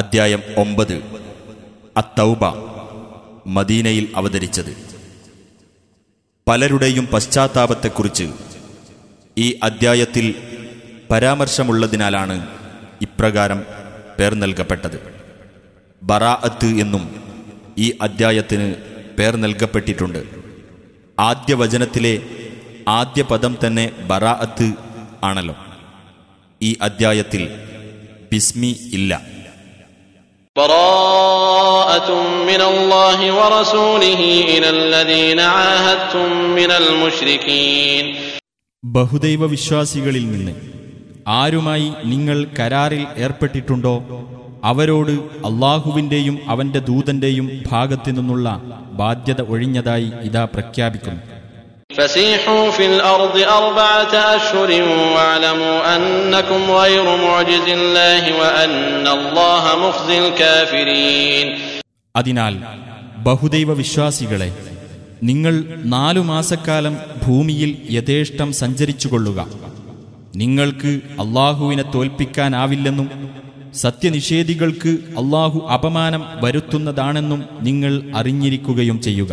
അദ്ധ്യായം ഒമ്പത്. അത്തൗബ മദീനയിൽ അവതരിച്ചത്. പലരുടെയും പശ്ചാത്താപത്തെക്കുറിച്ച് ഈ അദ്ധ്യായത്തിൽ പരാമർശമുള്ളതിനാലാണ് ഇപ്രകാരം പേർ നൽകപ്പെട്ടത്. ബറാഅത്ത് എന്നും ഈ അദ്ധ്യായത്തിന് പേർ നൽകപ്പെട്ടിട്ടുണ്ട്. ആദ്യ വചനത്തിലെ ആദ്യ പദം തന്നെ ബറാഅത്ത് ആണല്ലോ. ഈ അദ്ധ്യായത്തിൽ ബിസ്മി ഇല്ല. براءة من الله ورسوله إلى الذين عاهدتم من المشركين ബഹുദൈവ വിശ്വാസികളിൽ നിന്ന് ആരുമായി നിങ്ങൾ കരാറിൽ ഏർപ്പെട്ടിട്ടുണ്ടോ അവരോട് അള്ളാഹുവിന്റെയും അവന്റെ ദൂതന്റെയും ഭാഗത്തു നിന്നുള്ള ബാധ്യത ഒഴിഞ്ഞതായി ഇതാ പ്രഖ്യാപിക്കുന്നു فسيحوا في الأرض أربعة أشهر واعلموا أنكم غير معجز الله وأن الله مخزي الكافرين. അതിനാൽ ബഹുദൈവ വിശ്വാസികളെ നിങ്ങൾ നാലു മാസക്കാലം ഭൂമിയിൽ യഥേഷ്ടം സഞ്ചരിച്ചുകൊള്ളുക. നിങ്ങൾക്ക് അള്ളാഹുവിനെ തോൽപ്പിക്കാനാവില്ലെന്നും സത്യനിഷേധികൾക്ക് അള്ളാഹു അപമാനം വരുത്തുന്നതാണെന്നും നിങ്ങൾ അറിഞ്ഞിരിക്കുകയും ചെയ്യുക.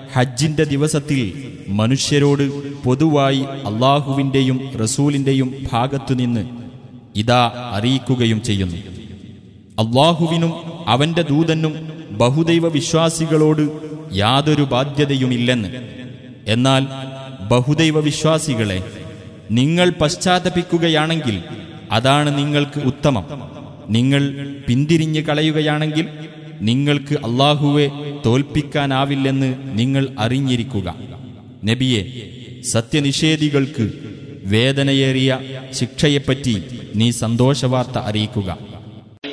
ഹജ്ജിന്റെ ദിവസത്തിൽ മനുഷ്യരോട് പൊതുവായി അള്ളാഹുവിന്റെയും റസൂലിന്റെയും ഭാഗത്തുനിന്ന് ഇതാ അറിയിക്കുകയും ചെയ്യുന്നു. അള്ളാഹുവിനും അവന്റെ ദൂതനും ബഹുദൈവ വിശ്വാസികളോട് യാതൊരു ബാധ്യതയുമില്ലെന്ന്. എന്നാൽ ബഹുദൈവ വിശ്വാസികളെ നിങ്ങൾ പശ്ചാത്തപിക്കുകയാണെങ്കിൽ അതാണ് നിങ്ങൾക്ക് ഉത്തമം. നിങ്ങൾ പിന്തിരിഞ്ഞു കളയുകയാണെങ്കിൽ നിങ്ങൾക്ക് അള്ളാഹുവെ തോൽപ്പിക്കാനാവില്ലെന്ന് നിങ്ങൾ അറിഞ്ഞിരിക്കുക നബിയെ സത്യനിഷേധികൾക്ക് വേദനയേറിയ ശിക്ഷയെപ്പറ്റി നീ സന്തോഷവാർത്ത അറിയിക്കുക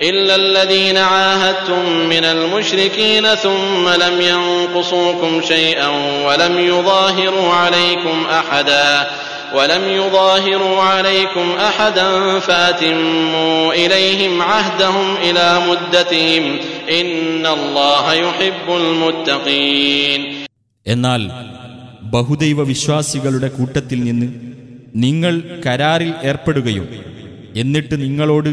إلا الذين عاهدتم من المشركين ثم لم ينقصوكم شيئا ولم يظاهروا عليكم أحدا ولم يظاهروا عليكم أحدا فأتموا إليهم عهدهم إلى مدتهم إن الله يحب المتقين എന്നാൽ ബഹുദൈവ വിശ്വാസികളുടെ കൂട്ടത്തിൽ നിന്ന് നിങ്ങൾ കരാറിൽ ഏർപ്പെടുകയും എന്നിട്ട് നിങ്ങളോട്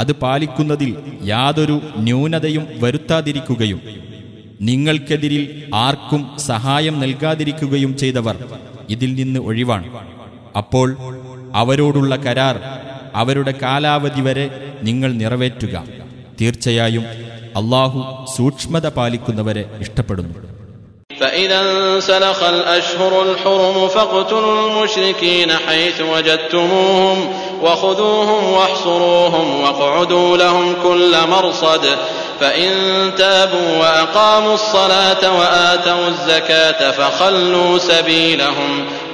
അത് പാലിക്കുന്നതിൽ യാതൊരു ന്യൂനതയും വരുത്താതിരിക്കുകയും നിങ്ങൾക്കെതിരിൽ ആർക്കും സഹായം നൽകാതിരിക്കുകയും ചെയ്തവർ ഇതിൽ നിന്ന് ഒഴിവാണ് അപ്പോൾ അവരോടുള്ള കരാർ അവരുടെ കാലാവധി വരെ നിങ്ങൾ നിറവേറ്റുക തീർച്ചയായും അള്ളാഹു സൂക്ഷ്മത പാലിക്കുന്നവരെ ഇഷ്ടപ്പെടുന്നു فإذا انسلخ الأشهر الحرم فاقتلوا المشركين حيث وجدتموهم وخذوهم واحصروهم واقعدوا لهم كل مرصد فإن تابوا وأقاموا الصلاة وآتوا الزكاة فخلوا سبيلهم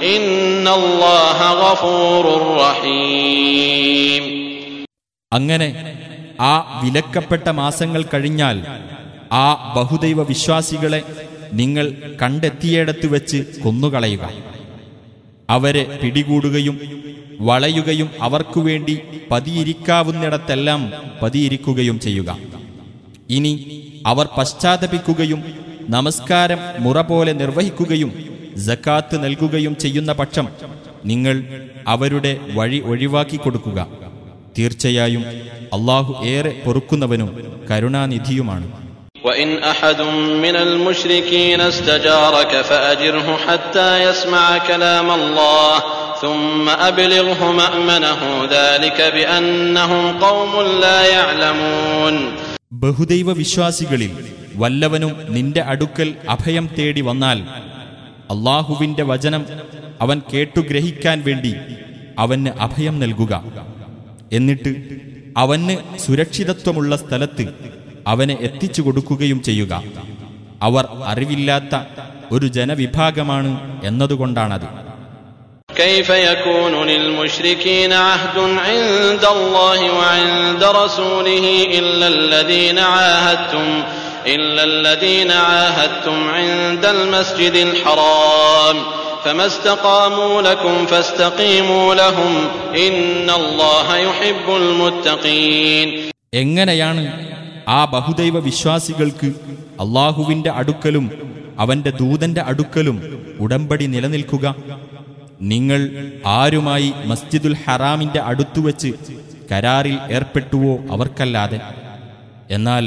إن الله غفور رحيم അങ്ങനെ ആ വിലക്കപ്പെട്ട മാസങ്ങൾ കഴിഞ്ഞാൽ ആ ബഹുദൈവ വിശ്വാസികളെ നിങ്ങൾ കണ്ടെത്തിയിടത്ത് വെച്ച് കൊന്നുകളയുക അവരെ പിടികൂടുകയും വളയുകയും അവർക്കു വേണ്ടി പതിയിരിക്കാവുന്നിടത്തെല്ലാം പതിയിരിക്കുകയും ചെയ്യുക ഇനി അവർ പശ്ചാത്തപിക്കുകയും നമസ്കാരം മുറ പോലെ നിർവഹിക്കുകയും ജക്കാത്ത് നൽകുകയും ചെയ്യുന്ന പക്ഷം നിങ്ങൾ അവരുടെ വഴി ഒഴിവാക്കി കൊടുക്കുക തീർച്ചയായും അള്ളാഹു ഏറെ പൊറുക്കുന്നവനും കരുണാനിധിയുമാണ് وإن أحد من المشركين استجارك فأجره حتى يسمع كلام الله ثم أبلغه مأمنه ذلك بأنهم قوم لا يعلمون ബഹുദൈവ വിശ്വാസികളിൽ വല്ലവനും നിന്റെ അടുക്കൽ അഭയം തേടി വന്നാൽ അള്ളാഹുവിന്റെ വചനം അവൻ കേട്ടുഗ്രഹിക്കാൻ വേണ്ടി അവന് അഭയം നൽകുക. എന്നിട്ട് അവന് സുരക്ഷിതത്വമുള്ള സ്ഥലത്ത് അവനെ എത്തിച്ചു കൊടുക്കുകയും ചെയ്യുക. അവർ അറിവില്ലാത്ത ഒരു ജനവിഭാഗമാണ് എന്നതുകൊണ്ടാണത്. كيف يكون للمشركين عهد عند الله وعند رسوله إلا الذين عاهدتم إلا الذين عاهدتم عند المسجد الحرام فما استقاموا لكم فاستقيموا لهم إن الله يحب المتقين എങ്ങനെയാണ് ആ ബഹുദൈവ വിശ്വാസികൾക്ക് അള്ളാഹുവിന്റെ അടുക്കലും അവന്റെ ദൂതന്റെ അടുക്കലും ഉടമ്പടി നിലനിൽക്കുക നിങ്ങൾ ആരുമായി മസ്ജിദുൽ ഹറാമിന്റെ അടുത്തുവച്ച് കരാറിൽ ഏർപ്പെട്ടുവോ അവർക്കല്ലാതെ എന്നാൽ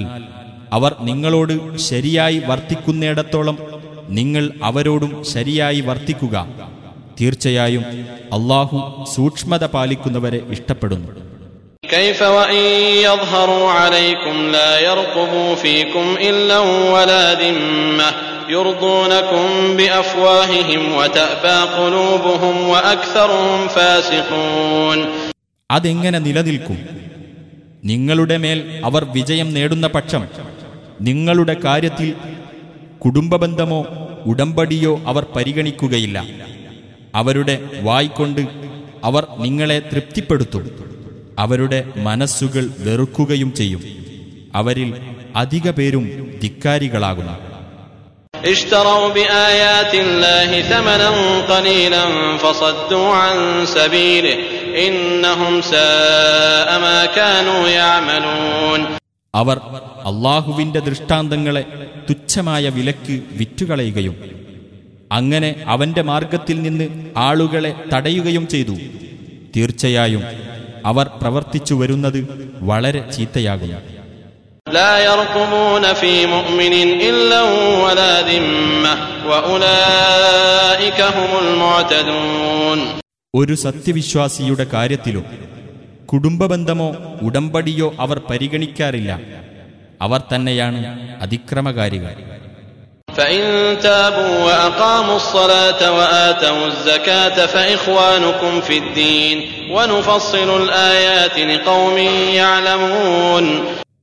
അവർ നിങ്ങളോട് ശരിയായി വർത്തിക്കുന്നിടത്തോളം നിങ്ങൾ അവരോടും ശരിയായി വർത്തിക്കുക തീർച്ചയായും അള്ളാഹു സൂക്ഷ്മത പാലിക്കുന്നവരെ ഇഷ്ടപ്പെടുന്നു كيف وإن يظهروا عليكم لا يرقبوا فيكم إلا ولا ذمة يرضونكم بأفواههم وتأبى قلوبهم وأكثرهم فاسقون അതെങ്ങനെ നിലനിൽക്കും നിങ്ങളുടെ മേൽ അവർ വിജയം നേടുന്ന പക്ഷം നിങ്ങളുടെ കാര്യത്തിൽ കുടുംബബന്ധമോ ഉടമ്പടിയോ അവർ പരിഗണിക്കുകയില്ല അവരുടെ വായ്കൊണ്ട് അവർ നിങ്ങളെ തൃപ്തിപ്പെടുത്തും അവരുടെ മനസ്സുകൾ വെറുക്കുകയും ചെയ്യും അവരിൽ അധിക പേരും ധിക്കാരികളാകുന്നു اشتروا بآيات الله ثمنا قليلا فصدوا عن سبيله إنهم ساء ما كانوا يعملون അവർ അള്ളാഹുവിന്റെ ദൃഷ്ടാന്തങ്ങളെ തുച്ഛമായ വിലക്ക് വിറ്റുകളയുകയും അങ്ങനെ അവന്റെ മാർഗത്തിൽ നിന്ന് ആളുകളെ തടയുകയും ചെയ്തു തീർച്ചയായും അവർ പ്രവർത്തിച്ചു വരുന്നത് വളരെ ചീത്തയാകുന്നു لا يرقبون في مؤمن إلا ولا ذمة وأولئك هم المعتدون ഒരു സത്യവിശ്വാസിയുടെ കാര്യത്തിലും കുടുംബബന്ധമോ ഉടമ്പടിയോ അവർ പരിഗണിക്കാറില്ല അവർ തന്നെയാണ് അതിക്രമകാരികൾ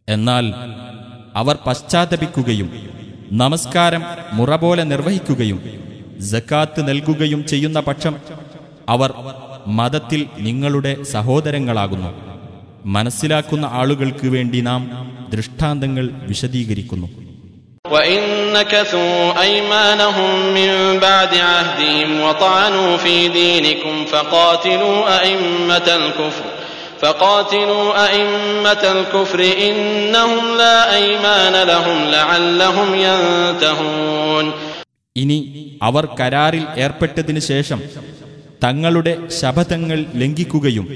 فإن تابوا وأقاموا الصلاة وآتوا الزكاة فإخوانكم في الدين ونفصل الآيات لقوم يعلمون എന്നാൽ അവർ പശ്ചാത്തപിക്കുകയും നമസ്കാരം മുറ പോലെ നിർവഹിക്കുകയും ജക്കാത്ത് നൽകുകയും ചെയ്യുന്ന പക്ഷം അവർ മതത്തിൽ നിങ്ങളുടെ സഹോദരങ്ങളാകുന്നു മനസ്സിലാക്കുന്ന ആളുകൾക്ക് വേണ്ടി നാം ദൃഷ്ടാന്തങ്ങൾ വിശദീകരിക്കുന്നു وإن نكثوا أيمانهم من بعد عهدهم وطعنوا في دينكم فقاتلوا أئمة الكفر فقاتلوا أئمة الكفر إنهم لا أيمان لهم لعلهم ينتهون ഇനി അവർ കരാറിൽ ഏർപ്പെട്ടതിനു ശേഷം തങ്ങളുടെ ശപഥങ്ങൾ ലംഘിക്കുകയും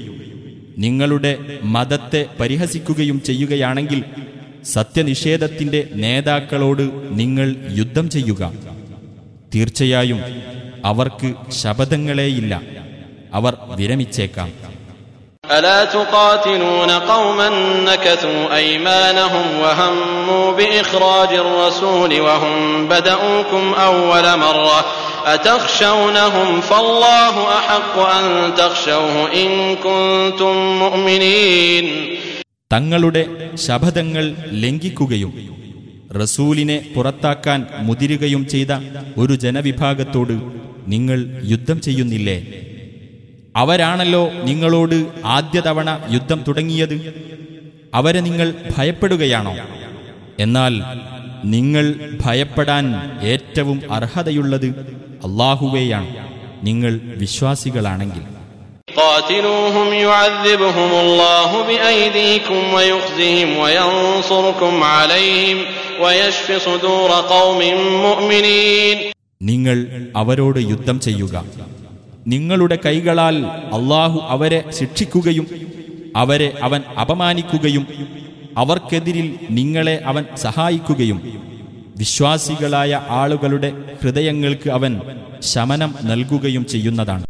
നിങ്ങളുടെ മതത്തെ പരിഹസിക്കുകയും ചെയ്യുകയാണെങ്കിൽ സത്യനിഷേധത്തിന്റെ നേതാക്കളോട് നിങ്ങൾ യുദ്ധം ചെയ്യുക തീർച്ചയായും അവർക്ക് ശപഥങ്ങളേയില്ല അവർ വിരമിച്ചേക്കാം ألا تقاتلون قوما نكثوا أيمانهم وهموا بإخراج الرسول وهم بدؤوكم أول مرة أتخشونهم فالله أحق أن تخشوه إن كنتم مؤمنين തങ്ങളുടെ ശപഥങ്ങൾ ലംഘിക്കുകയും റസൂലിനെ പുറത്താക്കാൻ മുതിരുകയും ചെയ്ത ഒരു ജനവിഭാഗത്തോട് നിങ്ങൾ യുദ്ധം ചെയ്യുന്നില്ലേ അവരാണല്ലോ നിങ്ങളോട് ആദ്യ തവണ യുദ്ധം തുടങ്ങിയത്. അവരെ നിങ്ങൾ ഭയപ്പെടുകയാണോ? എന്നാൽ നിങ്ങൾ ഭയപ്പെടാൻ ഏറ്റവും അർഹതയുള്ളത് അള്ളാഹുവേയാണ്. നിങ്ങൾ വിശ്വാസികളാണെങ്കിൽ. നിങ്ങൾ അവരോട് യുദ്ധം ചെയ്യുക. നിങ്ങളുടെ കൈകളാൽ അള്ളാഹു അവരെ ശിക്ഷിക്കുകയും അവരെ അവൻ അപമാനിക്കുകയും അവർക്കെതിരിൽ നിങ്ങളെ അവൻ സഹായിക്കുകയും വിശ്വാസികളായ ആളുകളുടെ ഹൃദയങ്ങൾക്ക് അവൻ ശമനം നൽകുകയും ചെയ്യുന്നതാണ്.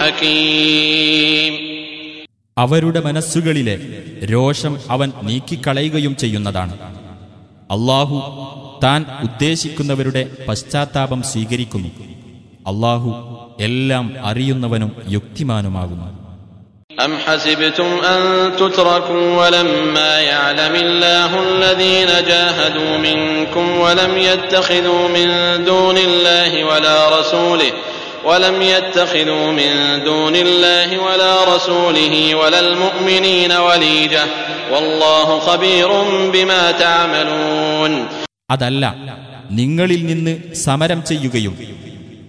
ഹകീം. അവരുടെ മനസ്സുകളിലെ രോഷം അവൻ നീക്കിക്കളയുകയും ചെയ്യുന്നതാണ് അള്ളാഹു താൻ ഉദ്ദേശിക്കുന്നവരുടെ പശ്ചാത്താപം സ്വീകരിക്കുന്നു അള്ളാഹു എല്ലാം അറിയുന്നവനും യുക്തിമാനുമാകുന്നു أم حسبتم أن تتركوا ولما يعلم الله الذين جاهدوا منكم ولم يتخذوا من دون الله ولا رسوله ولم يتخذوا من دون الله ولا رسوله ولا المؤمنين وليجة والله خبير بما تعملون അതല്ല നിങ്ങളിൽ നിന്ന് സമരം ചെയ്യുകയും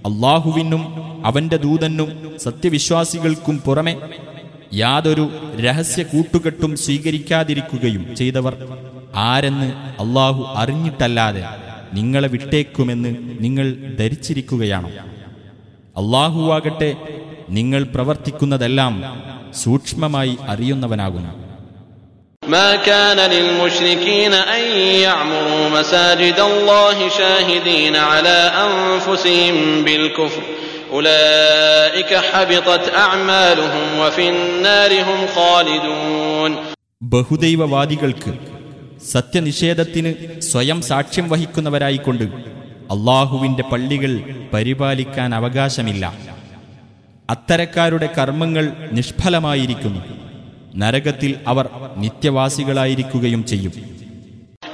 അള്ളാഹുവിനും അവന്റെ ദൂതനും സത്യവിശ്വാസികൾക്കും പുറമെ യാതൊരു രഹസ്യ കൂട്ടുകെട്ടും സ്വീകരിക്കാതിരിക്കുകയും ചെയ്തവർ ആരെന്ന് അള്ളാഹു അറിഞ്ഞിട്ടല്ലാതെ നിങ്ങളെ വിട്ടേക്കുമെന്ന് നിങ്ങൾ ധരിച്ചിരിക്കുകയാണോ അള്ളാഹുവാകട്ടെ നിങ്ങൾ പ്രവർത്തിക്കുന്നതെല്ലാം സൂക്ഷ്മമായി അറിയുന്നവനാകുന്നു ما كان للمشركين أن يعمروا مساجد الله شاهدين على أنفسهم بالكفر أولئك حبطت أعمالهم وفي النار هم خالدون ബഹുദൈവവാദികൾക്ക് സത്യനിഷേധത്തിന് സ്വയം സാക്ഷ്യം വഹിക്കുന്നവരായിക്കൊണ്ട് അള്ളാഹുവിന്റെ പള്ളികൾ പരിപാലിക്കാൻ അവകാശമില്ല. അത്തരക്കാരുടെ കർമ്മങ്ങൾ നിഷ്ഫലമായിരിക്കുന്നു. നരകത്തിൽ അവർ നിത്യവാസികളായിരിക്കുകയും ചെയ്യും.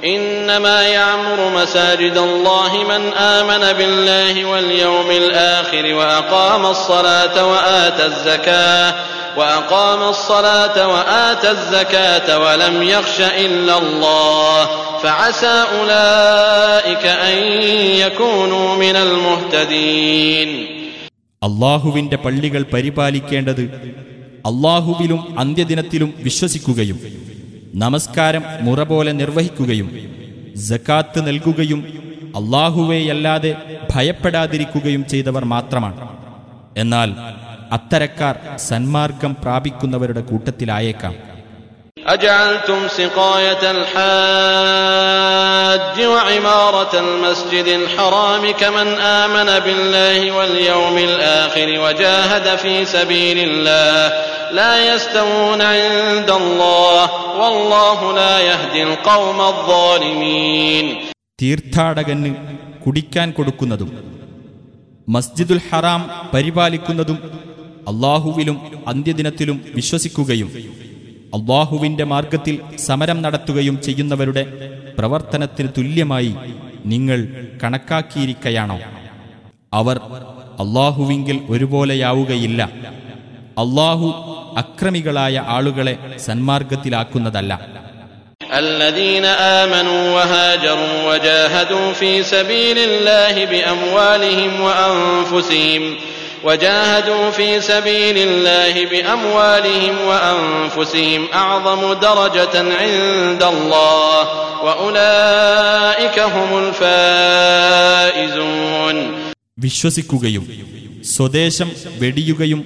إنما يعمر مساجد الله من آمن بالله واليوم الآخر وأقام الصلاة وآتى الزكاة وأقام الصلاة وآتى الزكاة ولم يخش إلا الله فعسى أولئك أن يكونوا من المهتدين അള്ളാഹുവിന്റെ പള്ളികൾ പരിപാലിക്കേണ്ടത് അള്ളാഹുവിലും അന്ത്യദിനത്തിലും വിശ്വസിക്കുകയും നമസ്കാരം മുറ പോലെ നിർവഹിക്കുകയും ജക്കാത്ത് നൽകുകയും അള്ളാഹുവേയല്ലാതെ ഭയപ്പെടാതിരിക്കുകയും ചെയ്തവർ മാത്രമാണ്. എന്നാൽ അത്തരക്കാർ സന്മാർഗം പ്രാപിക്കുന്നവരുടെ കൂട്ടത്തിലായേക്കാം. أجعلتم سقاية الحاج وعمارة المسجد الحرام كمن آمن بالله واليوم الآخر وجاهد في سبيل الله لا يستوون عند الله والله لا يهدي القوم الظالمين തീർത്ഥാടകന് കുടിക്കാൻ കൊടുക്കുന്നതും മസ്ജിദുൽ ഹറാം പരിപാലിക്കുന്നതും അള്ളാഹുവിലും അന്ത്യദിനത്തിലും വിശ്വസിക്കുകയും അള്ളാഹുവിന്റെ മാർഗത്തിൽ സമരം നടത്തുകയും ചെയ്യുന്നവരുടെ പ്രവർത്തനത്തിന് തുല്യമായി നിങ്ങൾ കണക്കാക്കിയിരിക്കയാണോ അവർ അള്ളാഹുവിങ്കിൽ ഒരുപോലെയാവുകയില്ല അള്ളാഹു അക്രമികളായ ആളുകളെ സന്മാർഗത്തിലാക്കുന്നതല്ല الذين آمنوا وهاجروا وجاهدوا في سبيل الله بأموالهم وأنفسهم وجاهدوا في سبيل الله بأموالهم وأنفسهم أعظم درجة عند الله وأولئك هم الفائزون വിശ്വസിക്കുകയും സ്വദേശം വെടിയുകയും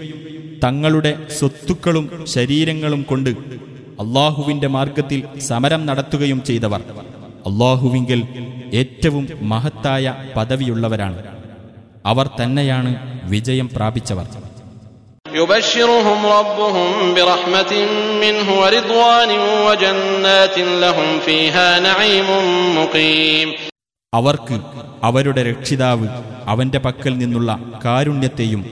തങ്ങളുടെ സ്വത്തുക്കളും ശരീരങ്ങളും കൊണ്ട് അള്ളാഹുവിന്റെ മാർഗത്തിൽ സമരം നടത്തുകയും ചെയ്തവർ അള്ളാഹുവിങ്കൽ ഏറ്റവും മഹത്തായ പദവിയുള്ളവരാണ് അവർ തന്നെയാണ് വിജയം പ്രാപിച്ചവർ. അവർക്ക് അവരുടെ രക്ഷിതാവ് അവന്റെ പക്കൽ നിന്നുള്ള കാരുണ്യത്തെയും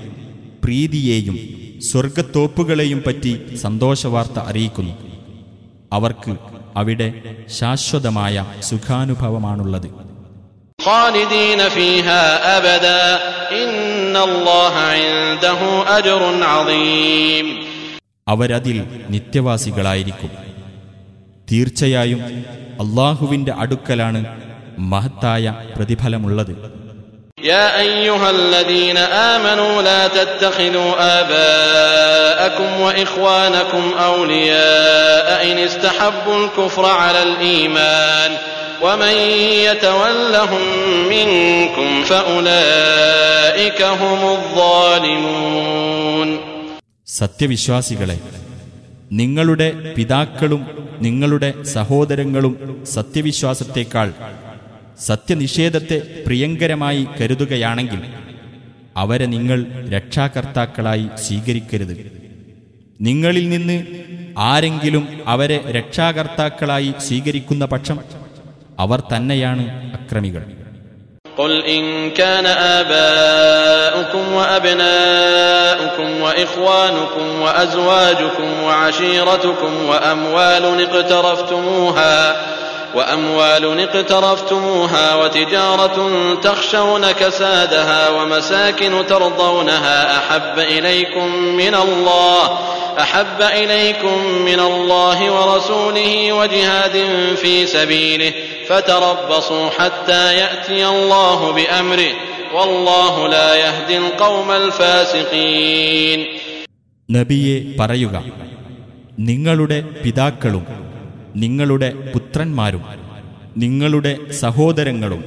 പ്രീതിയെയും സ്വർഗത്തോപ്പുകളെയും പറ്റി സന്തോഷവാർത്ത അറിയിക്കുന്നു. അവർക്ക് അവിടെ ശാശ്വതമായ സുഖാനുഭവമാണുള്ളത്. خالدين فيها أبدا إن الله عنده أجر عظيم അവരതിൽ നിത്യവാസികളായിരിക്കും തീർച്ചയായും അള്ളാഹുവിന്റെ അടുക്കലാണ് മഹത്തായ പ്രതിഫലമുള്ളത് يا أيها الذين آمنوا لا تتخذوا آباءكم وإخوانكم أولياء إن استحبوا الكفر على الإيمان ومن يتولهم منكم فأولئك هم الظالمون സത്യവിശ്വാസികളെ നിങ്ങളുടെ പിതാക്കളും നിങ്ങളുടെ സഹോദരങ്ങളും സത്യവിശ്വാസത്തേക്കാൾ സത്യനിഷേധത്തെ പ്രിയങ്കരമായി കരുതുകയാണെങ്കിൽ അവരെ നിങ്ങൾ രക്ഷാകർത്താക്കളായി സ്വീകരിക്കരുത് നിങ്ങളിൽ നിന്ന് ആരെങ്കിലും അവരെ രക്ഷാകർത്താക്കളായി സ്വീകരിക്കുന്ന പക്ഷം അവർ തന്നെയാണ് അക്രമികൾ قل إن كان آباؤكم وأبناؤكم وإخوانكم وأزواجكم وعشيرتكم وأموال اقترفتموها وأموال اقترفتموها وتجارة تخشون كسادها ومساكن ترضونها أحب إليكم من الله أحب إليكم من الله ورسوله وجهاد في سبيله فتربصوا حتى يأتي الله بأمره والله لا يهدي القوم الفاسقين നബിയെ പറയുക നിങ്ങളുടെ പിതാക്കളും നിങ്ങളുടെ പുത്രന്മാരും നിങ്ങളുടെ സഹോദരങ്ങളും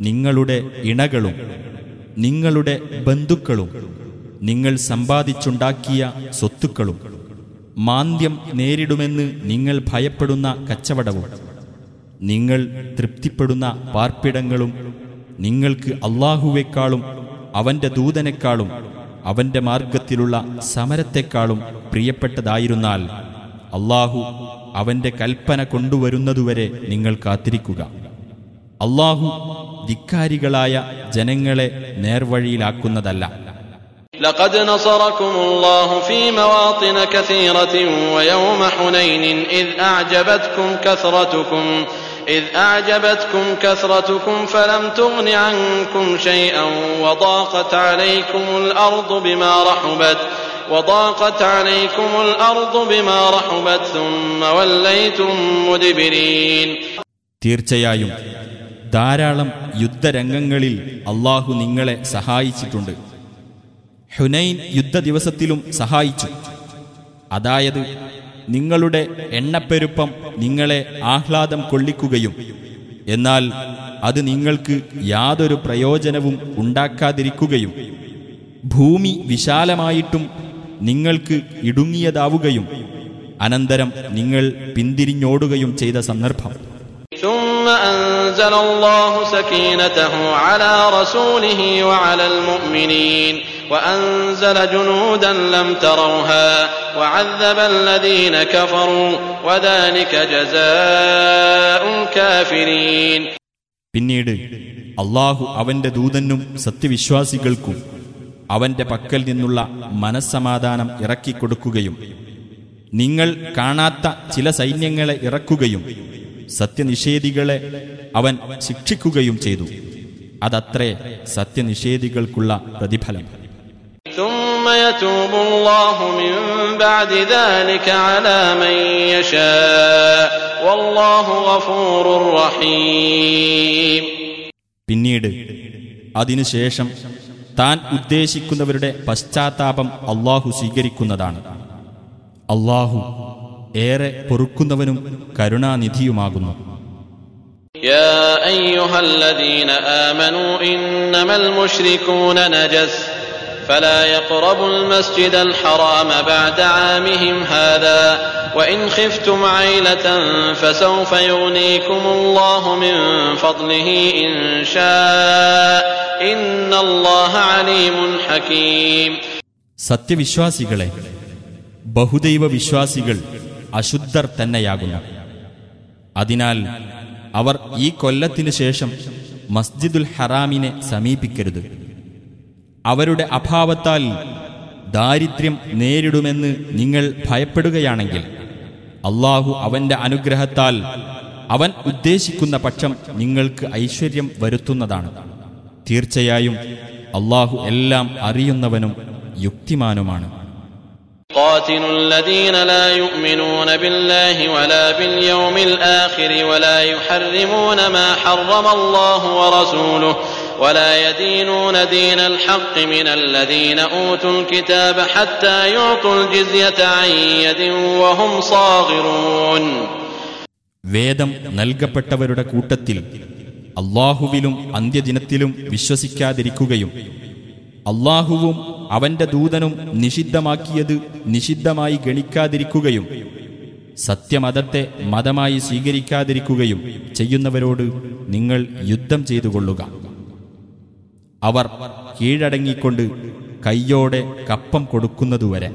നിങ്ങളുടെ ഇണകളും നിങ്ങളുടെ ബന്ധുക്കളും നിങ്ങൾ സമ്പാദിച്ചുണ്ടാക്കിയ സ്വത്തുക്കളും മാന്ദ്യം നേരിടുമെന്ന് നിങ്ങൾ ഭയപ്പെടുന്ന കച്ചവടവും നിങ്ങൾ തൃപ്തിപ്പെടുന്ന പാർപ്പിടങ്ങളും നിങ്ങൾക്ക് അള്ളാഹുവേക്കാളും അവന്റെ ദൂതനേക്കാളും അവന്റെ മാർഗത്തിലുള്ള സമരത്തെക്കാളും പ്രിയപ്പെട്ടതായിരുന്നാൽ അള്ളാഹു അവന്റെ കൽപ്പന കൊണ്ടുവരുന്നതുവരെ നിങ്ങൾ കാത്തിരിക്കുക. അള്ളാഹു ധിക്കാരികളായ ജനങ്ങളെ നേർവഴിയിലാക്കുന്നതല്ല. لقد نصركم الله في مواطن كثيرة ويوم حنين إذ أعجبتكم كثرتكم إذ أعجبتكم كثرتكم فلم تغن عنكم شيئا وضاقت عليكم الأرض بما رحبت وضاقت عليكم الأرض بما رحبت ثم وليتم مدبرين തീർച്ചയായും ധാരാളം യുദ്ധരംഗങ്ങളിൽ അള്ളാഹു നിങ്ങളെ സഹായിച്ചിട്ടുണ്ട് ഹുനൈൻ യുദ്ധദിവസത്തിലും സഹായിച്ചു അതായത് നിങ്ങളുടെ എണ്ണപ്പെരുപ്പം നിങ്ങളെ ആഹ്ലാദം കൊള്ളിക്കുകയും എന്നാൽ അത് നിങ്ങൾക്ക് യാതൊരു പ്രയോജനവും ഉണ്ടാക്കാതിരിക്കുകയും ഭൂമി വിശാലമായിട്ടും നിങ്ങൾക്ക് ഇടുങ്ങിയതാവുകയും അനന്തരം നിങ്ങൾ പിന്തിരിഞ്ഞോടുകയും ചെയ്ത സന്ദർഭം ثم أنزل الله سكينته على رسوله وعلى المؤمنين وأنزل جنودا لم تروها وعذب الذين كفروا وذلك جزاء الكافرين പിന്നീട് അള്ളാഹു അവന്റെ ദൂതനും സത്യവിശ്വാസികൾക്കും അവന്റെ പക്കൽ നിന്നുള്ള മനസ്സമാധാനം ഇറക്കിക്കൊടുക്കുകയും നിങ്ങൾ കാണാത്ത ചില സൈന്യങ്ങളെ ഇറക്കുകയും സത്യനിഷേധികളെ അവൻ ശിക്ഷിക്കുകയും ചെയ്തു അതത്രേ സത്യനിഷേധികൾക്കുള്ള പ്രതിഫലം ثم يتوب الله من بعد ذلك على من يشاء والله غفور رحيم പിന്നീട് അതിനുശേഷം താൻ ഉദ്ദേശിക്കുന്നവരുടെ പശ്ചാത്താപം അള്ളാഹു സ്വീകരിക്കുന്നതാണ് അള്ളാഹു ഏറെ പൊറുക്കുന്നവനും കരുണാനിധിയുമാകുന്നു يا أيها الذين آمنوا إنما المشركون نجس فلا يقربوا المسجد الحرام بعد عامهم هذا وإن خفتم عيلة فسوف يغنيكم الله من فضله إن شاء إن الله عليم حكيم സത്യവിശ്വാസികളെ ബഹുദൈവ വിശ്വാസികൾ അശുദ്ധർ തന്നെയാകുന്നു അതിനാൽ അവർ ഈ കൊല്ലത്തിനു ശേഷം മസ്ജിദുൽ ഹറാമിനെ സമീപിക്കരുത് അവരുടെ അഭാവത്താൽ ദാരിദ്ര്യം നേരിടുമെന്ന് നിങ്ങൾ ഭയപ്പെടുകയാണെങ്കിൽ അള്ളാഹു അവന്റെ അനുഗ്രഹത്താൽ അവൻ ഉദ്ദേശിക്കുന്ന പക്ഷം നിങ്ങൾക്ക് ഐശ്വര്യം വരുത്തുന്നതാണ് തീർച്ചയായും അള്ളാഹു എല്ലാം അറിയുന്നവനും യുക്തിമാനുമാണ് قاتلوا الذين لا يؤمنون بالله ولا باليوم الآخر ولا يحرمون ما حرم الله ورسوله ولا يدينون دين الحق من الذين أوتوا الكتاب حتى يعطوا الجزية عن يد وهم صاغرون വേദം നൽകപ്പെട്ടവരുടെ കൂട്ടത്തിൽ അള്ളാഹുവിലും അന്ത്യദിനത്തിലും വിശ്വസിക്കാതിരിക്കുകയും അള്ളാഹുവും അവന്റെ ദൂതനും നിഷിദ്ധമാക്കിയത് നിഷിദ്ധമായി ഗണിക്കാതിരിക്കുകയും സത്യമതത്തെ മതമായി സ്വീകരിക്കാതിരിക്കുകയും ചെയ്യുന്നവരോട് നിങ്ങൾ യുദ്ധം ചെയ്തുകൊള്ളുക അവർ കീഴടങ്ങിക്കൊണ്ട് കയ്യോടെ കപ്പം കൊടുക്കുന്നതുവരെ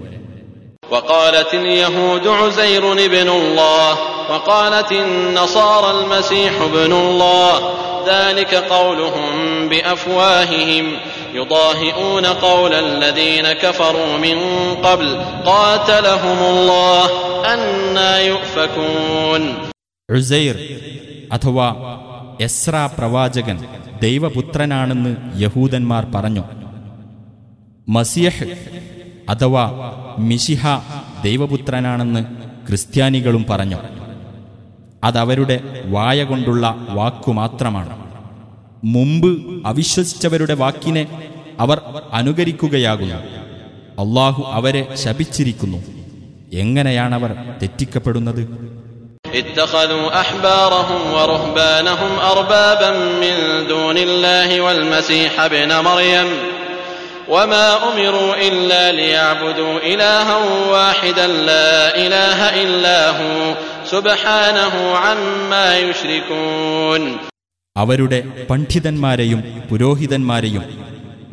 وقالت اليهود عزير ابن الله وقالت النصارى المسيح ابن الله ذلك قولهم بافواههم يضاهئون قول الذين كفروا من قبل قاتلهم الله انا يؤفكون ഉസൈർ അഥവാ എസ്ര പ്രവാചകൻ ദൈവപുത്രനാണെന്ന് യഹൂദന്മാർ പറഞ്ഞു. മസിയഹ് അഥവാ മിഷിഹ ദൈവപുത്രനാണെന്ന് ക്രിസ്ത്യാനികളും പറഞ്ഞു. അതവരുടെ വായ കൊണ്ടുള്ള വാക്കുമാത്രമാണ് മുമ്പ് അവിശ്വസിച്ചവരുടെ വാക്കിനെ അവർ അനുകരിക്കുകയാകുന്നു. അള്ളാഹു അവരെ ശപിച്ചിരിക്കുന്നു. എങ്ങനെയാണവർ തെറ്റിക്കപ്പെടുന്നത്? اتخذوا أحبارهم ورهبانهم أربابا من دون الله والمسيح ابن مريم وما أمروا إلا ليعبدوا إلها واحدا لا إله إلا هو سبحانه عما يشركون അവരുടെ പണ്ഡിതന്മാരെയും പുരോഹിതന്മാരെയും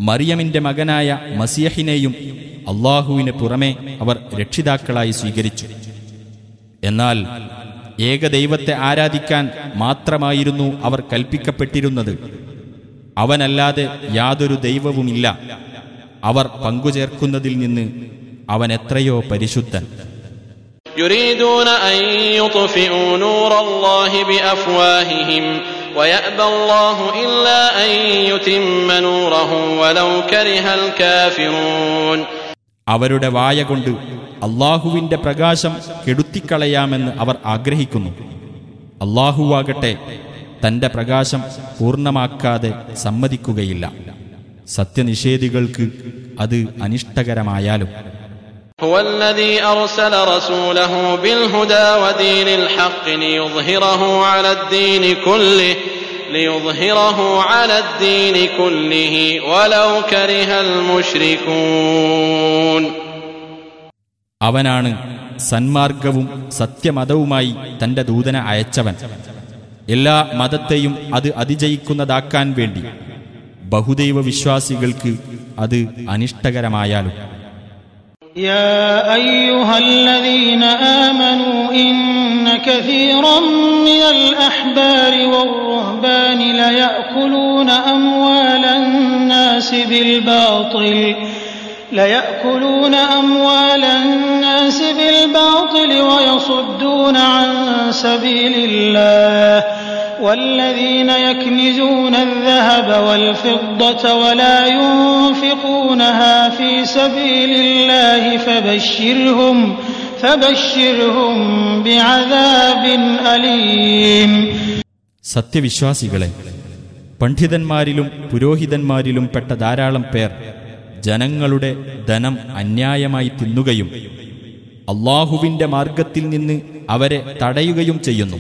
മറിയമിന്റെ മകനായ മസിയഹിനെയും അള്ളാഹുവിന് പുറമെ അവർ രക്ഷിതാക്കളായി സ്വീകരിച്ചു എന്നാൽ ഏകദൈവത്തെ ആരാധിക്കാൻ മാത്രമായിരുന്നു അവർ കൽപ്പിക്കപ്പെട്ടിരുന്നത് അവനല്ലാതെ യാതൊരു ദൈവവുമില്ല അവർ പങ്കുചേർക്കുന്നതിൽ നിന്ന് അവൻ എത്രയോ പരിശുദ്ധൻ يريدون أن يطفئوا نور الله بأفواههم ويأبى الله إلا أن يتم نوره ولو كره الكافرون അവരുടെ വായ കൊണ്ട് അള്ളാഹുവിന്റെ പ്രകാശം കെടുത്തിക്കളയാമെന്ന് അവർ ആഗ്രഹിക്കുന്നു അള്ളാഹുവാകട്ടെ തന്റെ പ്രകാശം പൂർണ്ണമാക്കാതെ സമ്മതിക്കുകയില്ല സത്യനിഷേധികൾക്ക് അത് അനിഷ്ടകരമായാലും هو الذي أرسل رسوله بالهدى ودين الحق ليظهره على الدين كله ليظهره على الدين كله ولو كره المشركون അവനാണ് സന്മാർഗവും സത്യമതവുമായി തന്റെ ദൂതനെ അയച്ചവൻ എല്ലാ മതത്തെയും അത് അതിജയിക്കുന്നതാക്കാൻ വേണ്ടി ബഹുദൈവ വിശ്വാസികൾക്ക് അത് അനിഷ്ടകരമായാലും يا أيها الذين آمنوا إن كثيرا من الأحبار والرهبان ليأكلون أموال الناس بالباطل ليأكلون أموال الناس بالباطل ويصدون عن سبيل الله والذين يكنزون الذهب والفضة ولا ينفقونها في سبيل الله فبشرهم فبشرهم സത്യവിശ്വാസികളെ പണ്ഡിതന്മാരിലും പുരോഹിതന്മാരിലും പെട്ട ധാരാളം പേർ ജനങ്ങളുടെ ധനം അന്യായമായി തിന്നുകയും അള്ളാഹുവിന്റെ മാർഗത്തിൽ നിന്ന് അവരെ തടയുകയും ചെയ്യുന്നു.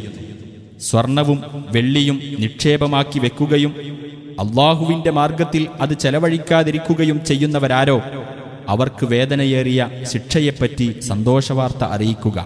സ്വർണവും വെള്ളിയും നിക്ഷേപമാക്കി വെക്കുകയും അള്ളാഹുവിന്റെ മാർഗത്തിൽ അത് ചെലവഴിക്കാതിരിക്കുകയും ചെയ്യുന്നവരാരോ? അവർക്ക് വേദനയേറിയ ശിക്ഷയെപ്പറ്റി സന്തോഷവാർത്ത അറിയിക്കുക.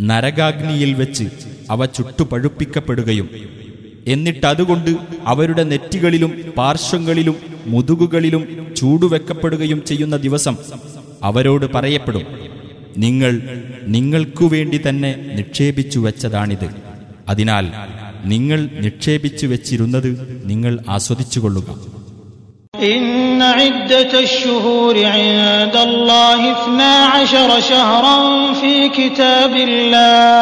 നരകാഗ്നിയിൽ വെച്ച് അവ ചുട്ടുപഴുപ്പിക്കപ്പെടുകയും എന്നിട്ടതുകൊണ്ട് അവരുടെ നെറ്റികളിലും പാർശ്വങ്ങളിലും മുതുകുകളിലും ചൂടുവെക്കപ്പെടുകയും ചെയ്യുന്ന ദിവസം അവരോട് പറയപ്പെടും നിങ്ങൾ നിങ്ങൾക്കു വേണ്ടി തന്നെ നിക്ഷേപിച്ചു വെച്ചതാണിത് അതിനാൽ നിങ്ങൾ നിക്ഷേപിച്ചു വെച്ചിരുന്നത് നിങ്ങൾ ആസ്വദിച്ചുകൊള്ളുക إن عدة الشهور عند الله اثنا عشر شهرا في كتاب الله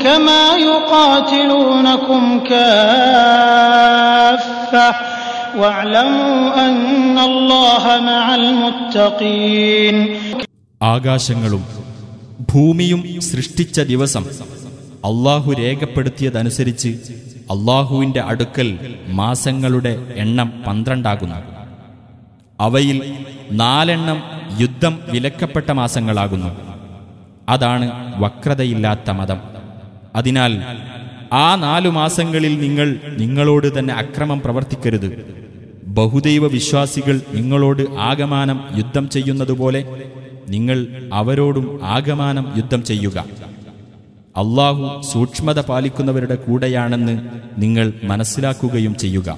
كما يقاتلونكم كافة واعلموا أن الله مع المتقين ആകാശങ്ങളും ഭൂമിയും സൃഷ്ടിച്ച ദിവസം അള്ളാഹു രേഖപ്പെടുത്തിയതനുസരിച്ച് അള്ളാഹുവിന്റെ അടുക്കൽ മാസങ്ങളുടെ എണ്ണം പന്ത്രണ്ടാകുന്നു അവയിൽ നാലെണ്ണം യുദ്ധം വിലക്കപ്പെട്ട മാസങ്ങളാകുന്നു അതാണ് വക്രതയില്ലാത്ത മതം. അതിനാൽ ആ നാലു മാസങ്ങളിൽ നിങ്ങൾ നിങ്ങളോട് തന്നെ അക്രമം പ്രവർത്തിക്കരുത്. ബഹുദൈവ വിശ്വാസികൾ നിങ്ങളോട് ആഗമാനം യുദ്ധം ചെയ്യുന്നതുപോലെ നിങ്ങൾ അവരോടും ആഗമാനം യുദ്ധം ചെയ്യുക. അള്ളാഹു സൂക്ഷ്മത പാലിക്കുന്നവരുടെ കൂടെയാണെന്ന് നിങ്ങൾ മനസ്സിലാക്കുകയും ചെയ്യുക.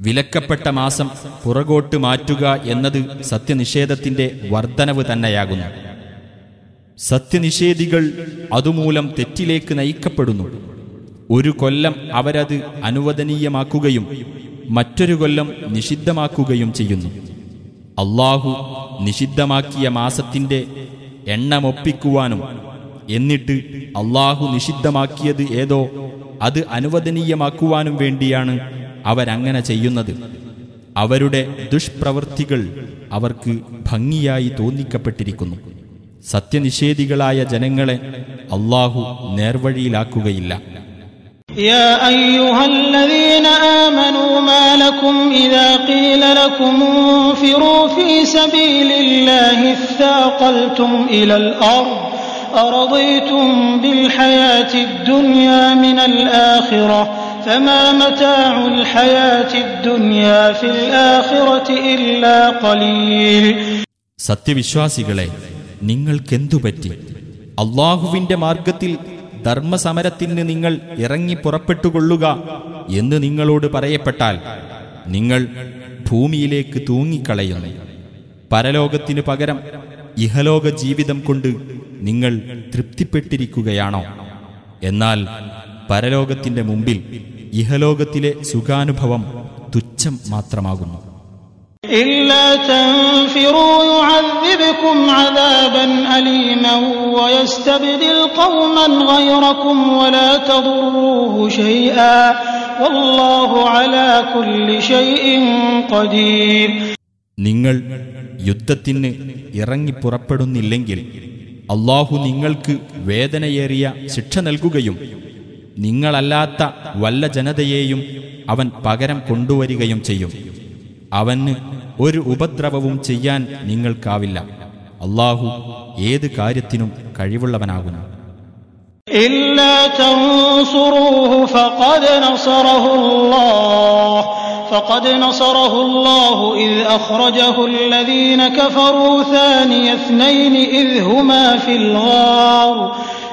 വിലക്കപ്പെട്ട മാസം പുറകോട്ട് മാറ്റുക എന്നത് സത്യനിഷേധത്തിന്റെ വർധനവ് തന്നെയാകുന്നു. സത്യനിഷേധികൾ അതുമൂലം തെറ്റിലേക്ക് നയിക്കപ്പെടുന്നു. ഒരു കൊല്ലം അവരത് അനുവദനീയമാക്കുകയും മറ്റൊരു കൊല്ലം നിഷിദ്ധമാക്കുകയും ചെയ്യുന്നു. അള്ളാഹു നിഷിദ്ധമാക്കിയ മാസത്തിന്റെ എണ്ണമൊപ്പിക്കുവാനും എന്നിട്ട് അള്ളാഹു നിഷിദ്ധമാക്കിയത് ഏതോ അത് അനുവദനീയമാക്കുവാനും വേണ്ടിയാണ് അവരങ്ങനെ ചെയ്യുന്നത് അവരുടെ ദുഷ്പ്രവൃത്തികൾ അവർക്ക് ഭംഗിയായി തോന്നിക്കപ്പെട്ടിരിക്കുന്നു സത്യനിഷേധികളായ ജനങ്ങളെ അള്ളാഹു നേർവഴിയിലാക്കുകയില്ല يا أيها الذين آمنوا ما لكم إذا قيل لكم انفروا في سبيل الله اثاقلتم إلى الأرض أرضيتم بالحياة الدنيا من الآخرة فما متاع الحياة الدنيا في الآخرة إلا قليل സത്യവിശ്വാസികളെ നിങ്ങൾക്കെന്തുപറ്റി അള്ളാഹുവിന്റെ മാർഗത്തിൽ ധർമ്മസമരത്തിന് നിങ്ങൾ ഇറങ്ങി പുറപ്പെട്ടുകൊള്ളുക എന്ന് നിങ്ങളോട് പറയപ്പെട്ടാൽ നിങ്ങൾ ഭൂമിയിലേക്ക് തൂങ്ങിക്കളയുന്നു പരലോകത്തിനു പകരം ഇഹലോക ജീവിതം കൊണ്ട് നിങ്ങൾ തൃപ്തിപ്പെട്ടിരിക്കുകയാണോ? എന്നാൽ പരലോകത്തിന്റെ മുമ്പിൽ ഇഹലോകത്തിലെ സുഖാനുഭവം തുച്ഛം മാത്രമാകുന്നു. നിങ്ങൾ യുദ്ധത്തിന് ഇറങ്ങിപ്പുറപ്പെടുന്നില്ലെങ്കിൽ അള്ളാഹു നിങ്ങൾക്ക് വേദനയേറിയ ശിക്ഷ നൽകുകയും നിങ്ങളല്ലാത്ത വല്ല ജനതയെയും അവൻ പകരം കൊണ്ടുവരികയും ചെയ്യും. അവന് ഒരു ഉപദ്രവവും ചെയ്യാൻ നിങ്ങൾക്കാവില്ല അള്ളാഹു ഏത് കാര്യത്തിനും കഴിവുള്ളവനാകുന്നു إلا تنصروه فقد نصره الله فقد نصره الله إذ أخرجه الذين كفروا ثاني اثنين إذ هما في الغار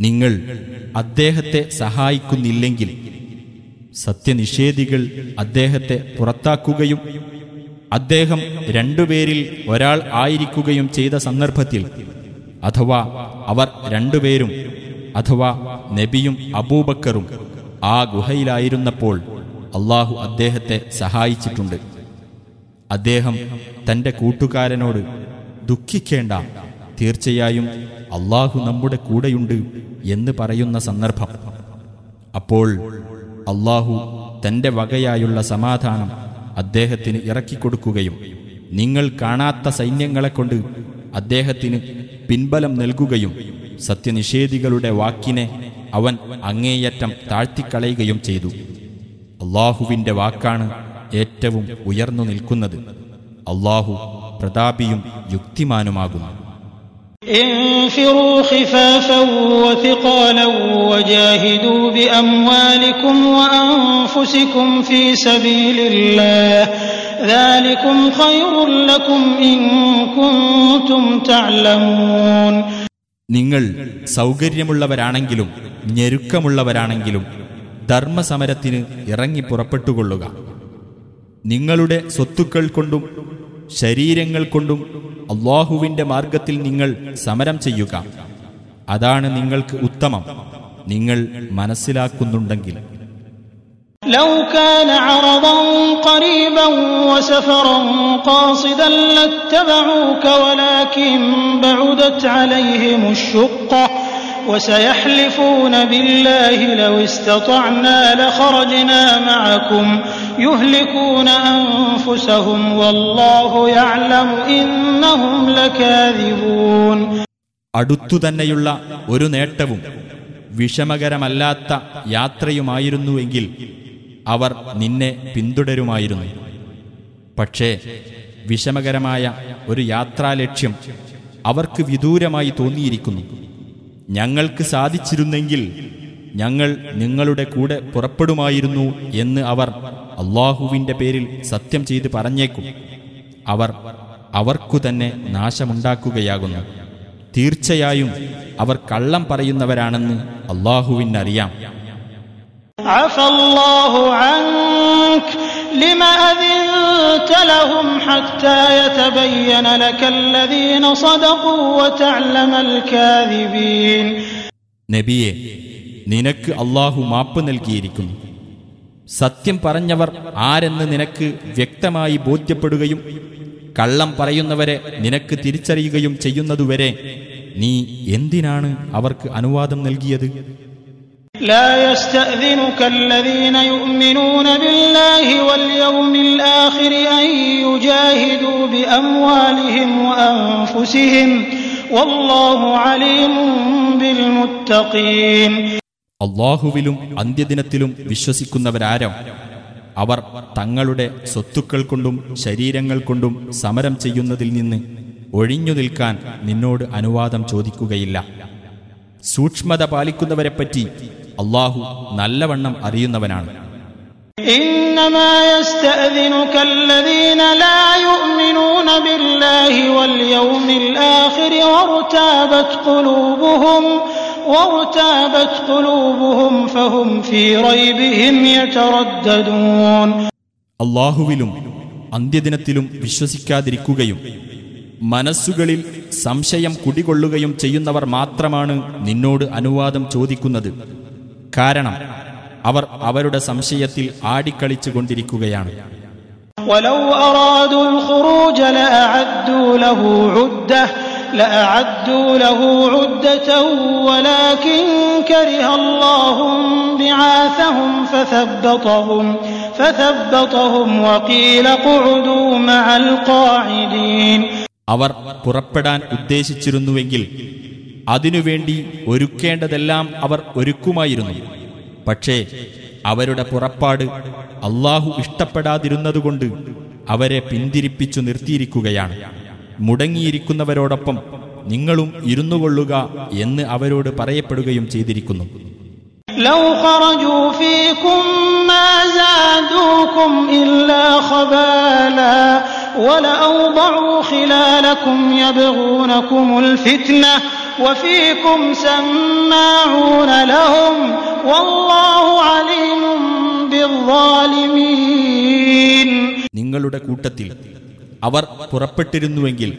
നിങ്ങൾ അദ്ദേഹത്തെ സഹായിക്കുന്നില്ലെങ്കിൽ സത്യനിഷേധികൾ അദ്ദേഹത്തെ പുറത്താക്കുകയും അദ്ദേഹം രണ്ടുപേരിൽ ഒരാൾ ആയിരിക്കുകയും ചെയ്ത സന്ദർഭത്തിൽ അഥവാ അവർ രണ്ടുപേരും അഥവാ നബിയും അബൂബക്കറും ആ ഗുഹയിലായിരുന്നപ്പോൾ അള്ളാഹു അദ്ദേഹത്തെ സഹായിച്ചിട്ടുണ്ട്. അദ്ദേഹം തന്റെ കൂട്ടുകാരനോട് ദുഃഖിക്കേണ്ട തീർച്ചയായും അള്ളാഹു നമ്മുടെ കൂടെയുണ്ട് എന്ന് പറയുന്ന സന്ദർഭം. അപ്പോൾ അള്ളാഹു തന്റെ വകയായുള്ള സമാധാനം അദ്ദേഹത്തിന് ഇറക്കിക്കൊടുക്കുകയും നിങ്ങൾ കാണാത്ത സൈന്യങ്ങളെ കൊണ്ട് അദ്ദേഹത്തിന് പിൻബലം നൽകുകയും സത്യനിഷേധികളുടെ വാക്കിനെ അവൻ അങ്ങേയറ്റം താഴ്ത്തിക്കളയുകയും ചെയ്തു. അള്ളാഹുവിന്റെ വാക്കാണ് ഏറ്റവും ഉയർന്നു നിൽക്കുന്നത്. അള്ളാഹു പ്രതാപിയും യുക്തിമാനുമാകുന്നു. انفروا خفافا وثقالا وجاهدوا بأموالكم وأنفسكم في سبيل الله ذلكم خير لكم إن كنتم تعلمون നിങ്ങൾ സൗകര്യമുള്ളവരാണെങ്കിലും ഞെരുക്കമുള്ളവരാണെങ്കിലും ധർമ്മസമരത്തിന് ഇറങ്ങി പുറപ്പെട്ടുകൊള്ളുക നിങ്ങളുടെ സ്വത്തുക്കൾ കൊണ്ടും ശരീരങ്ങൾ കൊണ്ടും അള്ളാഹുവിന്റെ മാർഗത്തിൽ നിങ്ങൾ സമരം ചെയ്യുക അതാണ് നിങ്ങൾക്ക് ഉത്തമം നിങ്ങൾ മനസ്സിലാക്കുന്നുണ്ടെങ്കിൽ لو كان عرضا قريبا وسفرا قاصدا لاتبعوك ولكن بعدت عليهم الشقة وسيحلفون بالله لو استطعنا لخرجنا معكم يهلكون أنفسهم والله يعلم إنهم لكاذبون അടുത്തുതന്നെയുള്ള ഒരു നേട്ടവും വിഷമകരമല്ലാത്ത യാത്രയുമായിരുന്നുവെങ്കിൽ അവർ നിന്നെ പിന്തുടരുമായിരുന്നു പക്ഷേ വിഷമകരമായ ഒരു യാത്രാലക്ഷ്യം അവർക്ക് വിദൂരമായി തോന്നിയിരിക്കുന്നു ഞങ്ങൾക്ക് സാധിച്ചിരുന്നെങ്കിൽ ഞങ്ങൾ നിങ്ങളുടെ കൂടെ പുറപ്പെടുമായിരുന്നു എന്ന് അവർ അള്ളാഹുവിന്റെ പേരിൽ സത്യം ചെയ്ത് പറഞ്ഞേക്കും. അവർ അവർക്കു തന്നെ നാശമുണ്ടാക്കുകയാകുന്നു. തീർച്ചയായും അവർ കള്ളം പറയുന്നവരാണെന്ന് അള്ളാഹുവിൻ അറിയാം അൻക أذنت لهم حتى يتبين لك الذين صدقوا وتعلم الكاذبين നബിയെ നിനക്ക് അള്ളാഹു മാപ്പ് നൽകിയിരിക്കുന്നു സത്യം പറഞ്ഞവർ ആരെന്ന് നിനക്ക് വ്യക്തമായി ബോധ്യപ്പെടുകയും കള്ളം പറയുന്നവരെ നിനക്ക് തിരിച്ചറിയുകയും ചെയ്യുന്നതുവരെ നീ എന്തിനാണ് അവർക്ക് അനുവാദം നൽകിയത് لا يستأذنك الذين يؤمنون بالله واليوم الآخر أن يجاهدوا بأموالهم وأنفسهم والله عليم بالمتقين അള്ളാഹുവിലും അന്ത്യദിനത്തിലും വിശ്വസിക്കുന്നവരാരോ അവർ തങ്ങളുടെ സ്വത്തുക്കൾ കൊണ്ടും ശരീരങ്ങൾ കൊണ്ടും സമരം ചെയ്യുന്നതിൽ നിന്ന് ഒഴിഞ്ഞു നിൽക്കാൻ നിന്നോട് അനുവാദം ചോദിക്കുകയില്ല സൂക്ഷ്മത പാലിക്കുന്നവരെപ്പറ്റി അള്ളാഹു നല്ലവണ്ണം അറിയുന്നവനാണ്. അള്ളാഹുവിലും അന്ത്യദിനത്തിലും വിശ്വസിക്കാതിരിക്കുകയും മനസ്സുകളിൽ സംശയം കുടികൊള്ളുകയും ചെയ്യുന്നവർ മാത്രമാണ് നിന്നോട് അനുവാദം ചോദിക്കുന്നത്. കാരണം അവർ അവരുടെ സംശയത്തിൽ ആടിക്കളിച്ചു കൊണ്ടിരിക്കുകയാണ് ولو أرادوا الخروج لأعدوا له عدة لأعدوا له عدة ولكن كره الله بعاثهم فثبطهم فثبطهم وقيل اقعدوا مع القاعدين അവർ പുറപ്പെടാൻ ഉദ്ദേശിച്ചിരുന്നുവെങ്കിൽ അതിനുവേണ്ടി ഒരുക്കേണ്ടതെല്ലാം അവർ ഒരുക്കുമായിരുന്നു പക്ഷേ അവരുടെ പുറപ്പാട് അള്ളാഹു ഇഷ്ടപ്പെടാതിരുന്നതുകൊണ്ട് അവരെ പിന്തിരിപ്പിച്ചു നിർത്തിയിരിക്കുകയാണ് മുടങ്ങിയിരിക്കുന്നവരോടൊപ്പം നിങ്ങളും ഇരുന്നുകൊള്ളുക എന്ന് അവരോട് പറയപ്പെടുകയും ചെയ്തിരിക്കുന്നു لو خرجوا فيكم ما زادوكم إلا خبالا ولأوضعوا خلالكم يبغونكم الفتنة وفيكم سماعون لهم والله عليم بالظالمين നിങ്ങളുടെ കൂട്ടത്തിൽ അവർ പുറപ്പെട്ടിരുന്നുവെങ്കിൽ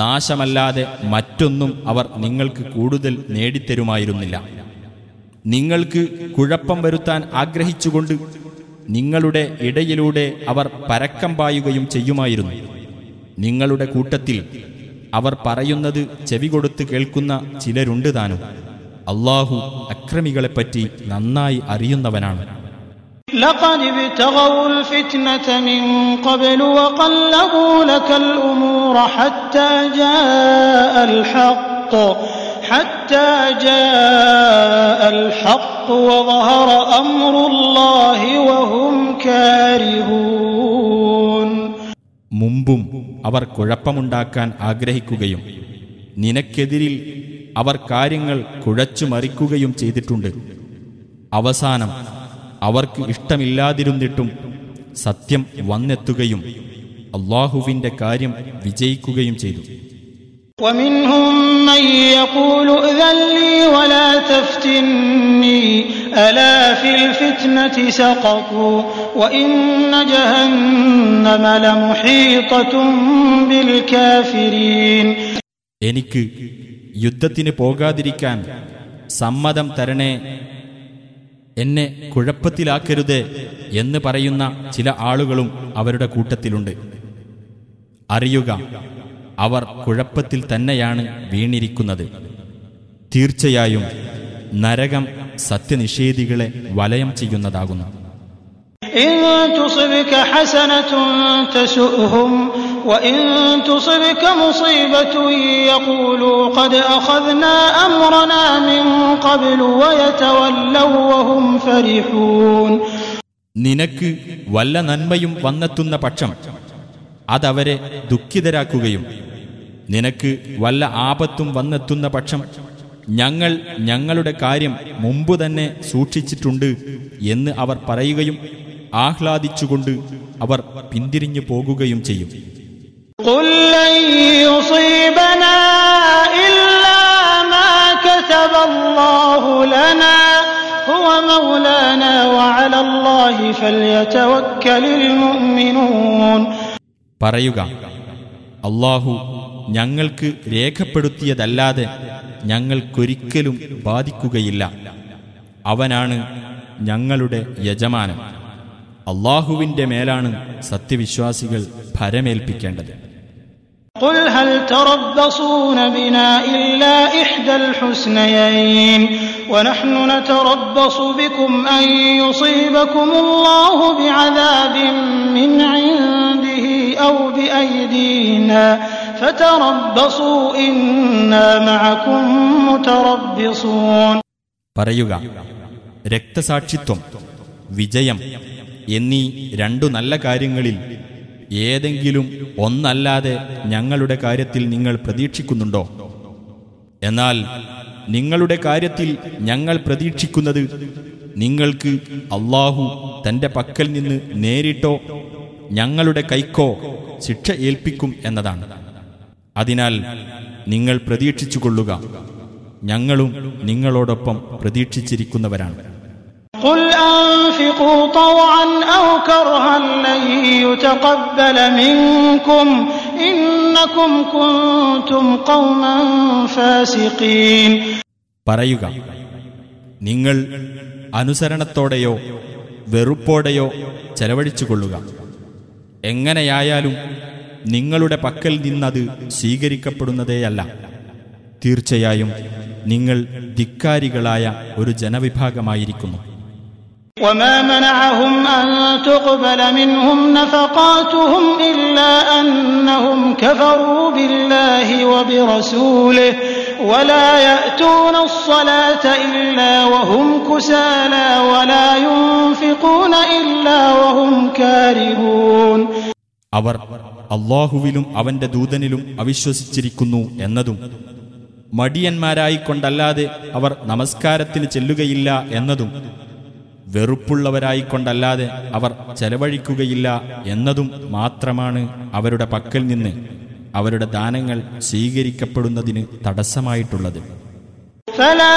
നാശമല്ലാതെ മറ്റൊന്നും അവർ നിങ്ങൾക്ക് കൂടുതൽ നേടിത്തരുമായിരുന്നില്ല നിങ്ങൾക്ക് കുഴപ്പം വരുത്താൻ ആഗ്രഹിച്ചുകൊണ്ട് നിങ്ങളുടെ ഇടയിലൂടെ അവർ പരക്കം പായുകയും ചെയ്യുമായിരുന്നു നിങ്ങളുടെ കൂട്ടത്തിൽ അവർ പറയുന്നത് ചെവി കൊടുത്ത് കേൾക്കുന്ന ചിലരുണ്ട് താനും അള്ളാഹു അക്രമികളെപ്പറ്റി നന്നായി അറിയുന്നവനാണ് لقد ابتغوا الفتنة من قبل وقلبوا لك الأمور حتى جاء الحق حتى جاء الحق وظهر അവർ കുഴപ്പമുണ്ടാക്കാൻ ആഗ്രഹിക്കുകയും നിനക്കെതിരിൽ അവർ കാര്യങ്ങൾ കുഴച്ചു മറിക്കുകയും ചെയ്തിട്ടുണ്ട്. അവസാനം അവർക്ക് ഇഷ്ടമില്ലാതിരുന്നിട്ടും സത്യം വന്നെത്തുകയും അള്ളാഹുവിന്റെ കാര്യം വിജയിക്കുകയും ചെയ്തു. ومنهم من يقول ائذن لي ولا تفتني ألا في الفتنة سقطوا وإن جهنم لمحيطة بالكافرين എനിക്ക് യുദ്ധത്തിന് പോകാതിരിക്കാൻ സമ്മതം തരണേ എന്നെ കുഴപ്പത്തിലാക്കരുത് എന്ന് പറയുന്ന ചില ആളുകളും അവരുടെ കൂട്ടത്തിലുണ്ട് അറിയുക അവർ കുഴപ്പത്തിൽ തന്നെയാണ് വീണിരിക്കുന്നത്. തീർച്ചയായും നരകം സത്യനിഷേധികളെ വലയം ചെയ്യുന്നതാകുന്നു. നിനക്ക് വല്ല നന്മയും വന്നെത്തുന്ന പക്ഷം അതവരെ ദുഃഖിതരാക്കുകയും നിനക്ക് വല്ല ആപത്തും വന്നെത്തുന്ന പക്ഷം ഞങ്ങൾ ഞങ്ങളുടെ കാര്യം മുമ്പ് തന്നെ സൂക്ഷിച്ചിട്ടുണ്ട് എന്ന് അവർ പറയുകയും ആഹ്ലാദിച്ചുകൊണ്ട് അവർ പിന്തിരിഞ്ഞു പോകുകയും ചെയ്യും. പറയുക അള്ളാഹു ഞങ്ങൾക്ക് രേഖപ്പെടുത്തിയതല്ലാതെ ഞങ്ങൾക്കൊരിക്കലും ബാധിക്കുകയില്ല അവനാണ് ഞങ്ങളുടെ യജമാനൻ അള്ളാഹുവിന്റെ മേലാണ് സത്യവിശ്വാസികൾ ഭരമേൽപ്പിക്കേണ്ടത് قل هل تربصون بنا إلا إحدى الحسنيين ونحن نتربص بكم أن يصيبكم الله بعذاب من عنده أو بأيدينا പറയുക രക്തസാക്ഷിത്വം വിജയം എന്നീ രണ്ടു നല്ല കാര്യങ്ങളിൽ ഏതെങ്കിലും ഒന്നല്ലാതെ ഞങ്ങളുടെ കാര്യത്തിൽ നിങ്ങൾ പ്രതീക്ഷിക്കുന്നുണ്ടോ? എന്നാൽ നിങ്ങളുടെ കാര്യത്തിൽ ഞങ്ങൾ പ്രതീക്ഷിക്കുന്നത് നിങ്ങൾക്ക് അള്ളാഹു തന്റെ പക്കൽ നിന്ന് നേരിട്ടോ ഞങ്ങളുടെ കൈക്കോ ശിക്ഷ ഏൽപ്പിക്കും എന്നതാണ്. അതിനാൽ നിങ്ങൾ പ്രതീക്ഷിച്ചുകൊള്ളുക. ഞങ്ങളും നിങ്ങളോടൊപ്പം പ്രതീക്ഷിച്ചിരിക്കുന്നവരാണ്. പറയുക നിങ്ങൾ അനുസരണത്തോടെയോ വെറുപ്പോടെയോ ചെലവഴിച്ചുകൊള്ളുക. എങ്ങനെയായാലും നിങ്ങളുടെ പക്കൽ നിന്നത് സ്വീകരിക്കപ്പെടുന്നതേയല്ല തീർച്ചയായും നിങ്ങൾ ധിക്കാരികളായ ഒരു ജനവിഭാഗമായിരിക്കുന്നു وما منعهم أن تقبل منهم نفقاتهم إلا أنهم كفروا بالله وبرسوله ولا يأتون الصلاة إلا وهم كسالى ولا ينفقون إلا وهم كارهون അവർ അള്ളാഹുവിലും അവന്റെ ദൂതനിലും അവിശ്വസിച്ചിരിക്കുന്നു എന്നതും മടിയന്മാരായിക്കൊണ്ടല്ലാതെ അവർ നമസ്കാരത്തിന് ചെല്ലുകയില്ല എന്നതും വെറുപ്പുള്ളവരായിക്കൊണ്ടല്ലാതെ അവർ ചെലവഴിക്കുകയില്ല എന്നതും മാത്രമാണ് അവരുടെ പക്കൽ നിന്ന് അവരുടെ ദാനങ്ങൾ സ്വീകരിക്കപ്പെടുന്നതിന് തടസ്സമായിട്ടുള്ളത്. ഫലാ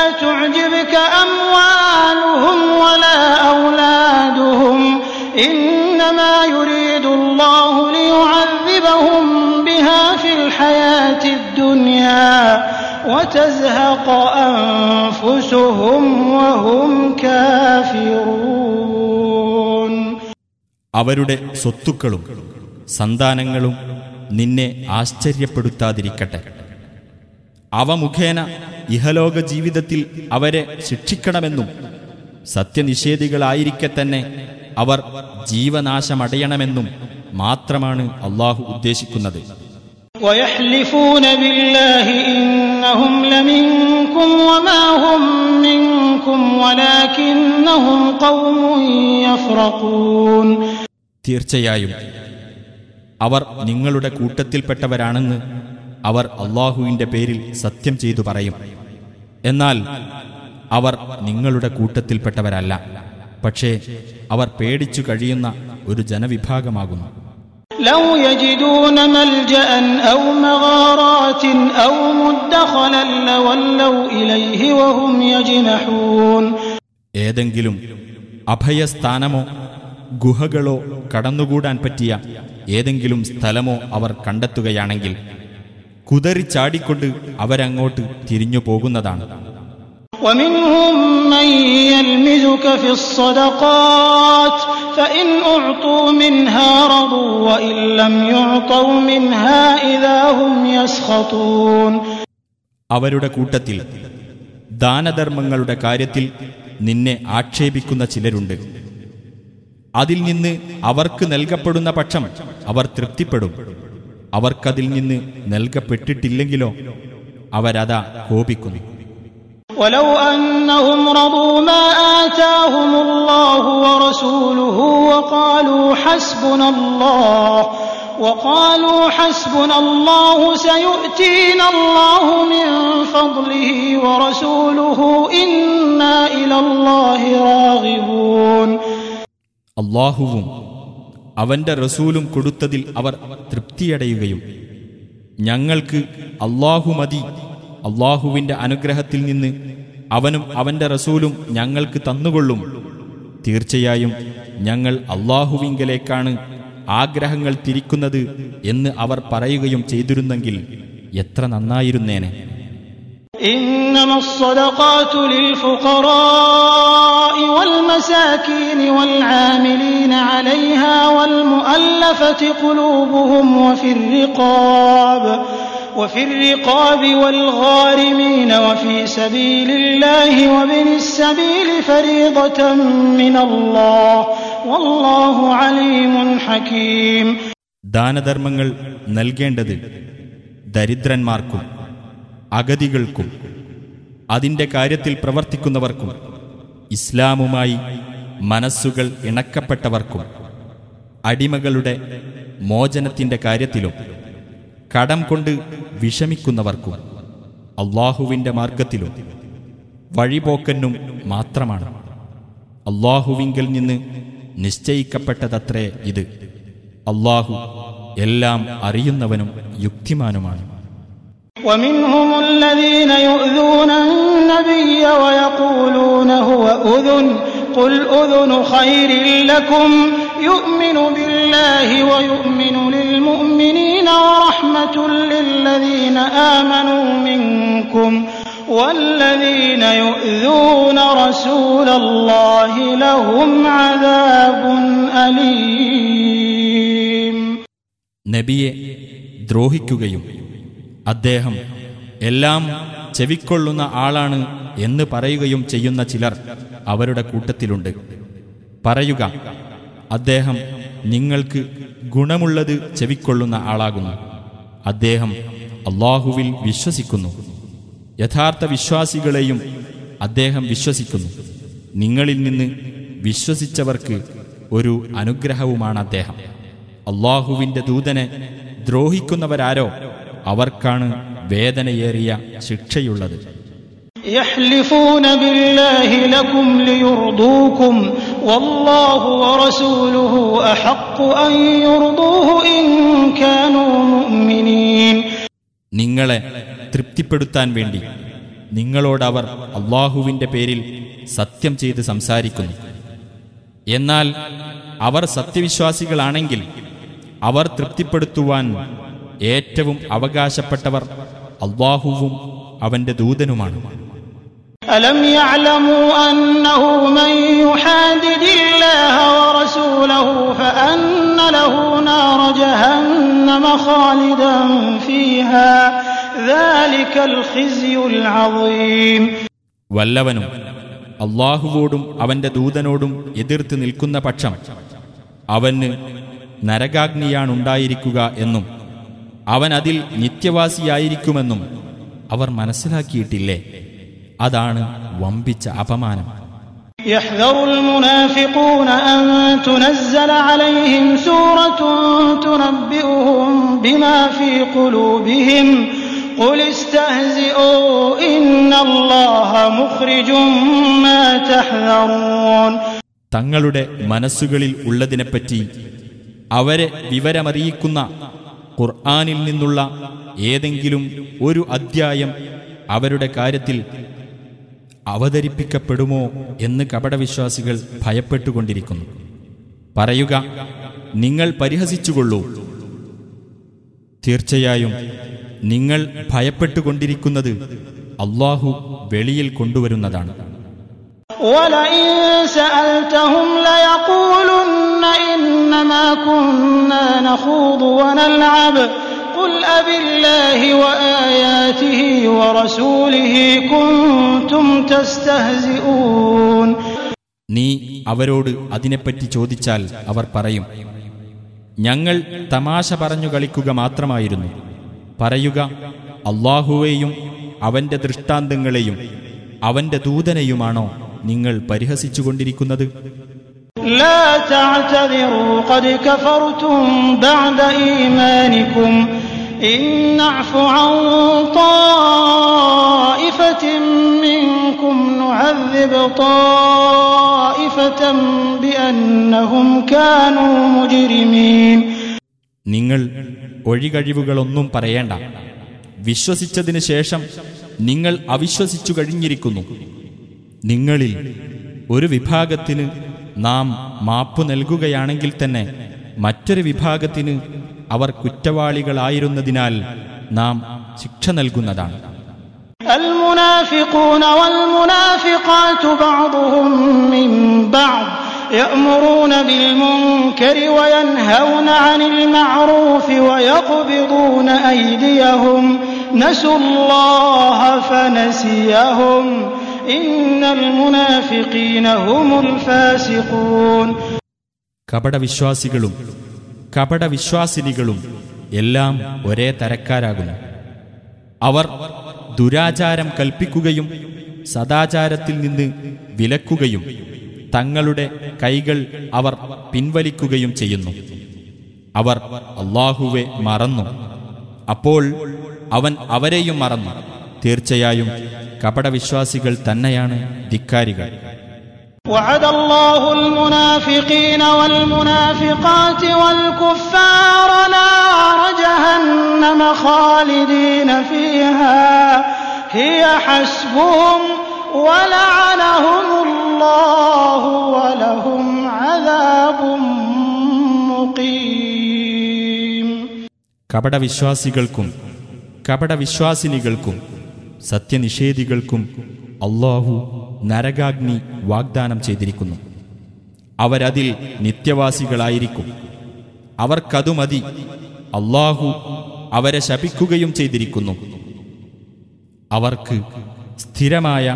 تعجبك أموالهم ولا أولادهم إنما يريد الله ليعذبهم بها في الحياة الدنيا وتزهق أنفسهم وهم كافرون അവരുടെ സ്വത്തുക്കളും സന്താനങ്ങളും നിന്നെ ആശ്ചര്യപ്പെടുത്താതിരിക്കട്ടെ അവ മുഖേന ഇഹലോക ജീവിതത്തിൽ അവരെ ശിക്ഷിക്കണമെന്നും സത്യനിഷേധികളായിരിക്കെ തന്നെ അവർ ജീവനാശമടയണമെന്നും മാത്രമാണ് അള്ളാഹു ഉദ്ദേശിക്കുന്നത്. തീർച്ചയായും അവർ നിങ്ങളുടെ കൂട്ടത്തിൽപ്പെട്ടവരാണെന്ന് അവർ അള്ളാഹുവിന്റെ പേരിൽ സത്യം ചെയ്തു പറയും. എന്നാൽ അവർ നിങ്ങളുടെ കൂട്ടത്തിൽപ്പെട്ടവരല്ല. പക്ഷേ അവർ പേടിച്ചു കഴിയുന്ന ഒരു ജനവിഭാഗമാകുന്നു لو يجدون ملجأ أو مغارات أو مدخلا لولوا إليه وهم يجمحون ഏതെങ്കിലും അഭയസ്ഥാനമോ ഗുഹകളോ കടന്നുകൂടാൻ പറ്റിയ ഏതെങ്കിലും സ്ഥലമോ അവർ കണ്ടെത്തുകയാണെങ്കിൽ കുതറിച്ചാടിക്കൊണ്ട് അവരങ്ങോട്ട് തിരിഞ്ഞു പോകുന്നതാണ് ومنهم من يلمزك في الصدقات فإن أعطوا منها رضوا وإن لم يعطوا منها إذا هم يسخطون അവരുടെ കൂട്ടത്തിൽ ദാനധർമ്മങ്ങളുടെ കാര്യത്തിൽ നിന്നെ ആക്ഷേപിക്കുന്ന ചിലരുണ്ട് അതിൽ നിന്ന് അവർക്ക് നൽകപ്പെടുന്ന പക്ഷം അവർ തൃപ്തിപ്പെടും അവർക്കതിൽ നിന്ന് നൽകപ്പെട്ടിട്ടില്ലെങ്കിലോ അവരതാ കോപിക്കുന്നു ولو أنهم رضوا ما آتاهم الله ورسوله وقالوا حسبنا الله وقالوا حسبنا الله سيؤتينا الله من فضله ورسوله إنا إلى الله راغبون അള്ളാഹുവും അവന്റെ റസൂലും കൊടുത്തതിൽ അവർ തൃപ്തിയടയുകയും ഞങ്ങൾക്ക് അള്ളാഹു മതി അള്ളാഹുവിന്റെ അനുഗ്രഹത്തിൽ നിന്ന് അവനും അവന്റെ റസൂലും ഞങ്ങൾക്ക് തന്നുകൊള്ളും തീർച്ചയായും ഞങ്ങൾ അള്ളാഹുവിങ്കലേക്കാണ് ആഗ്രഹങ്ങൾ തിരിക്കുന്നത് എന്ന് അവർ പറയുകയും ചെയ്തിരുന്നെങ്കിൽ എത്ര നന്നായിരുന്നേനെ إنما الصدقات للفقراء والمساكين والعاملين عليها والمؤلفة قلوبهم وفي الرقاب وفي الرقاب والغارمين وفي سبيل الله وابن السبيل فريضة من الله والله عليم حكيم ദാനധർമ്മങ്ങൾ നൽകേണ്ടത് ദരിദ്രന്മാർക്കും അഗതികൾക്കും അതിന്റെ കാര്യത്തിൽ പ്രവർത്തിക്കുന്നവർക്കും ഇസ്ലാമുമായി മനസ്സുകൾ ഇണക്കപ്പെട്ടവർക്കും അടിമകളുടെ മോചനത്തിന്റെ കാര്യത്തിലും കടം കൊണ്ട് വിഷമിക്കുന്നവർക്കും അള്ളാഹുവിന്റെ മാർഗത്തിലും വഴിപോക്കനും മാത്രമാണ് അള്ളാഹുവിങ്കിൽ നിന്ന് നിശ്ചയിക്കപ്പെട്ടതത്രേ ഇത് അള്ളാഹു എല്ലാം അറിയുന്നവനും യുക്തിമാനുമാണ് ومنهم الذين يؤذون النبي ويقولون هو أذن قل أذن خير لكم يؤمن بالله ويؤمن للمؤمنين ورحمة للذين آمنوا منكم والذين يؤذون رسول الله لهم عذاب أليم നബിയെ ദ്രോഹിക്കുകയും അദ്ദേഹം എല്ലാം ചെവിക്കൊള്ളുന്ന ആളാണ് എന്ന് പറയുകയും ചെയ്യുന്ന ചിലർ അവരുടെ കൂട്ടത്തിലുണ്ട് പറയുക അദ്ദേഹം നിങ്ങൾക്ക് ഗുണമുള്ളത് ചെവിക്കൊള്ളുന്ന ആളാകുന്നു അദ്ദേഹം അള്ളാഹുവിൽ വിശ്വസിക്കുന്നു യഥാർത്ഥ വിശ്വാസികളെയും അദ്ദേഹം വിശ്വസിക്കുന്നു നിങ്ങളിൽ നിന്ന് വിശ്വസിച്ചവർക്ക് ഒരു അനുഗ്രഹവുമാണ് അദ്ദേഹം അള്ളാഹുവിന്റെ ദൂതനെ ദ്രോഹിക്കുന്നവരാരോ അവർക്കാണ് വേദനയേറിയ ശിക്ഷയുള്ളത് يحلفون بالله لكم ليرضوكم والله ورسوله أحق أن يرضوه إن كانوا مؤمنين നിങ്ങളെ തൃപ്തിപ്പെടുത്താൻ വേണ്ടി നിങ്ങളോടവർ അള്ളാഹുവിന്റെ പേരിൽ സത്യം ചെയ്ത് സംസാരിക്കുന്നു എന്നാൽ അവർ സത്യവിശ്വാസികളാണെങ്കിൽ അവർ തൃപ്തിപ്പെടുത്തുവാൻ ഏറ്റവും അവകാശപ്പെട്ടവർ അള്ളാഹുവും അവന്റെ ദൂതനുമാണ് ألم يعلموا أنه من يحادد الله ورسوله فأن له نار جهنم خالدا فيها ذلك الخزي العظيم വല്ലവനും അള്ളാഹുവോടും അവന്റെ ദൂതനോടും എതിർത്ത് നിൽക്കുന്ന പക്ഷം അവന് നരകാഗ്നിയാണുണ്ടായിരിക്കുക എന്നും അവൻ അതിൽ നിത്യവാസിയായിരിക്കുമെന്നും അവർ മനസ്സിലാക്കിയിട്ടില്ലേ അതാണ് വമ്പിച്ച അപമാനം يحذر المنافقون أن تنزل عليهم سورة تنبئهم بما في قلوبهم قل استهزئوا إن الله مخرج ما تحذرون തങ്ങളുടെ മനസ്സുകളിൽ ഉള്ളതിനെപ്പറ്റി അവരെ വിവരമറിയിക്കുന്ന ഖുർആനിൽ നിന്നുള്ള ഏതെങ്കിലും ഒരു അദ്ധ്യായം അവരുടെ കാര്യത്തിൽ അവതരിപ്പിക്കപ്പെടുമോ എന്ന് കപടവിശ്വാസികൾ ഭയപ്പെട്ടുകൊണ്ടിരിക്കുന്നു. പറയുക നിങ്ങൾ പരിഹസിച്ചുകൊള്ളൂ. തീർച്ചയായും നിങ്ങൾ ഭയപ്പെട്ടുകൊണ്ടിരിക്കുന്നത് അള്ളാഹു വെളിയിൽ കൊണ്ടുവരുന്നതാണ്. ൂലുന്ന سألتهم ليقولن إنما كنا نخوض ونلعب قل أبالله وآياته ورسوله كنتم تستهزئون നീ അവരോട് അതിനെപ്പറ്റി ചോദിച്ചാൽ അവർ പറയും ഞങ്ങൾ തമാശ പറഞ്ഞു കളിക്കുക മാത്രമായിരുന്നു പറയുക അള്ളാഹുവേയും അവന്റെ ദൃഷ്ടാന്തങ്ങളെയും അവന്റെ ദൂതനെയുമാണോ നിങ്ങൾ പരിഹസിച്ചുകൊണ്ടിരിക്കുന്നത് لا تعتذروا قد كفرتم بعد إيمانكم إن نعف عن طائفة منكم نعذب طائفة بأنهم كانوا مجرمين നിങ്ങൾ ഒഴികഴിവുകളൊന്നും പറയേണ്ട വിശ്വസിച്ചതിന് ശേഷം നിങ്ങൾ അവിശ്വസിച്ചു കഴിഞ്ഞിരിക്കുന്നു നിങ്ങളിൽ ഒരു വിഭാഗത്തിന് നാം മാപ്പു നൽകുകയാണെങ്കിൽ തന്നെ മറ്റൊരു വിഭാഗത്തിന് അവർ കുറ്റവാളികളായിരുന്നതിനാൽ നാം ശിക്ഷ നൽകുന്നതാണ് المنافقون والمنافقات بعضهم من بعض يأمرون بالمنكر وينهون عن المعروف ويقبضون أيديهم نسوا الله فنسيهم إن المنافقين هم الفاسقون കപടവിശ്വാസികളും കപടവിശ്വാസിനികളും എല്ലാം ഒരേ തരക്കാരാകുന്നു. അവർ ദുരാചാരം കൽപ്പിക്കുകയും സദാചാരത്തിൽ നിന്ന് വിലക്കുകയും തങ്ങളുടെ കൈകൾ അവർ പിൻവലിക്കുകയും ചെയ്യുന്നു. അവർ അള്ളാഹുവെ മറന്നു. അപ്പോൾ അവൻ അവരെയും മറന്നു. തീർച്ചയായും കപടവിശ്വാസികൾ തന്നെയാണ് ധിക്കാരികൾ. وعد الله المنافقين والمنافقات والكفار نار جهنم خالدين فيها هي حسبهم ولعنهم الله ولهم عذاب مقيم കപടവിശ്വാസികൾക്കും കപടവിശ്വാസിനികൾക്കും സത്യനിഷേധികൾക്കും അള്ളാഹു നരകാഗ്നി വാഗ്ദാനം ചെയ്തിരിക്കുന്നു അവരതിൽ നിത്യവാസികളായിരിക്കും അവർക്കതു മതി അള്ളാഹു അവരെ ശപിക്കുകയും ചെയ്തിരിക്കുന്നു അവർക്ക് സ്ഥിരമായ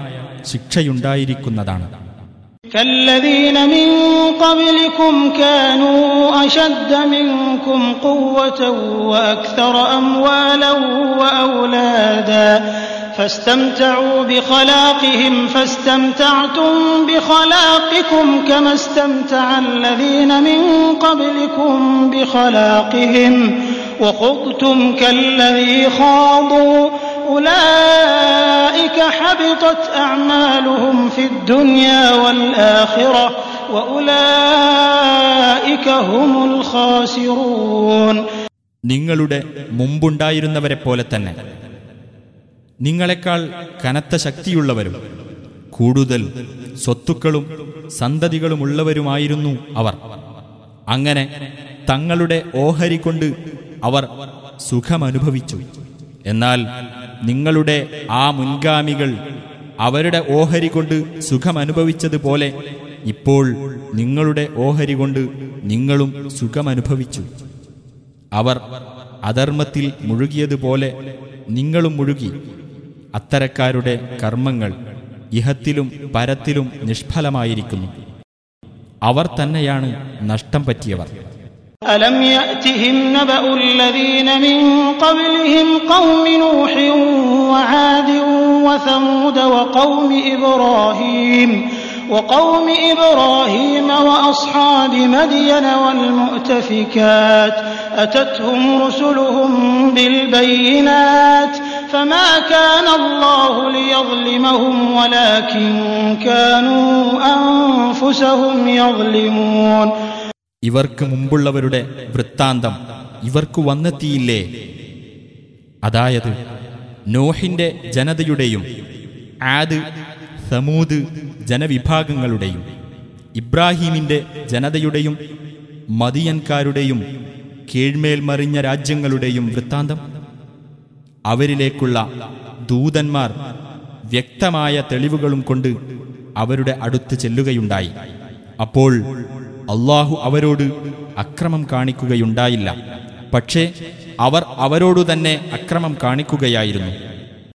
ശിക്ഷയുണ്ടായിരിക്കുന്നതാണ് كالذين من قبلكم كانوا أشد منكم قوة وأكثر أموالا وأولادا فاستمتعوا بخلاقهم فاستمتعتم بخلاقكم كما استمتع الذين من قبلكم بخلاقهم وخضتم كالذي خاضوا أولئك حبطت أعمالهم في الدنيا والآخرة وأولئك هم الخاسرون നിങ്ങളുടെ മുമ്പുണ്ടായിരുന്നവരെ പോലെ തന്നെ നിങ്ങളെക്കാൾ കനത്ത ശക്തിയുള്ളവരും കൂടുതൽ സ്വത്തുക്കളും സന്തതികളുമുള്ളവരുമായിരുന്നു അവർ. അങ്ങനെ തങ്ങളുടെ ഓഹരി കൊണ്ട് അവർ സുഖമനുഭവിച്ചു. എന്നാൽ നിങ്ങളുടെ ആ മുൻഗാമികൾ അവരുടെ ഓഹരി കൊണ്ട് സുഖമനുഭവിച്ചതുപോലെ ഇപ്പോൾ നിങ്ങളുടെ ഓഹരി കൊണ്ട് നിങ്ങളും സുഖമനുഭവിച്ചു. അവർ അധർമ്മത്തിൽ മുഴുകിയതുപോലെ നിങ്ങളും മുഴുകി. അത്തരക്കാരുടെ കർമ്മങ്ങൾ ഇഹത്തിലും പരത്തിലും നിഷ്ഫലമായിരിക്കുന്നു അവർ തന്നെയാണ് നഷ്ടം പറ്റിയവർ ألم يأتهم نبأ الذين من قبلهم قوم نوح وعاد وثمود وقوم إبراهيم وقوم إبراهيم وأصحاب مدين والمؤتفكات أتتهم رسلهم بالبينات فما كان الله ليظلمهم ولكن كانوا أنفسهم يظلمون ഇവർക്ക് മുമ്പുള്ളവരുടെ വൃത്താന്തം ഇവർക്ക് വന്നെത്തിയില്ലേ അതായത് നോഹിന്റെ ജനതയുടെയും ആദ് സമൂദ് ജനവിഭാഗങ്ങളുടെയും ഇബ്രാഹീമിന്റെ ജനതയുടെയും മതിയൻകാരുടെയും കീഴ്മേൽ മറിഞ്ഞ രാജ്യങ്ങളുടെയും വൃത്താന്തം. അവരിലേക്കുള്ള ദൂതന്മാർ വ്യക്തമായ തെളിവുകളും കൊണ്ട് അവരുടെ അടുത്ത് ചെല്ലുകയുണ്ടായി. അപ്പോൾ അള്ളാഹു അവരോട് അക്രമം കാണിക്കുകയുണ്ടായില്ല. പക്ഷേ അവർ അവരോടു തന്നെ അക്രമം കാണിക്കുകയായിരുന്നു.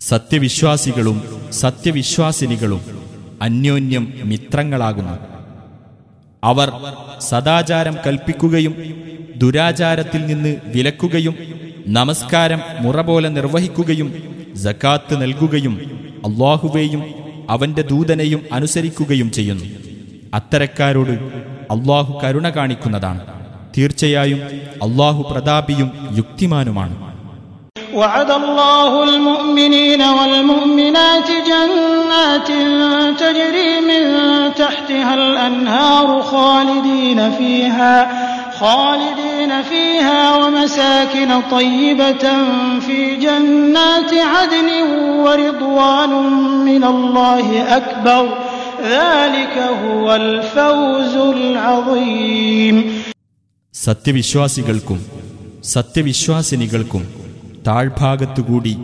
സത്യവിശ്വാസികളും സത്യവിശ്വാസിനികളും അന്യോന്യം മിത്രങ്ങളാകുന്നു. അവർ സദാചാരം കൽപ്പിക്കുകയും ദുരാചാരത്തിൽ നിന്ന് വിലക്കുകയും നമസ്കാരം മുറ പോലെ നിർവഹിക്കുകയും ജക്കാത്ത് നൽകുകയും അള്ളാഹുവേയും അവന്റെ ദൂതനെയും അനുസരിക്കുകയും ചെയ്യുന്നു. അത്തരക്കാരോട് അള്ളാഹു കരുണ കാണിക്കുന്നതാണ്. തീർച്ചയായും അള്ളാഹു പ്രതാപിയും യുക്തിമാനുമാണ് وعد الله المؤمنين والمؤمنات جنات تجري من تحتها الأنهار خالدين فيها خالدين فيها ومساكن طيبة في جنات عدن ورضوان من الله أكبر ذلك هو الفوز العظيم സത്യവിശ്വാസികൾക്കും സത്യവിശ്വാസിനികൾക്കും താഴ്ഭാഗത്തുകൂടി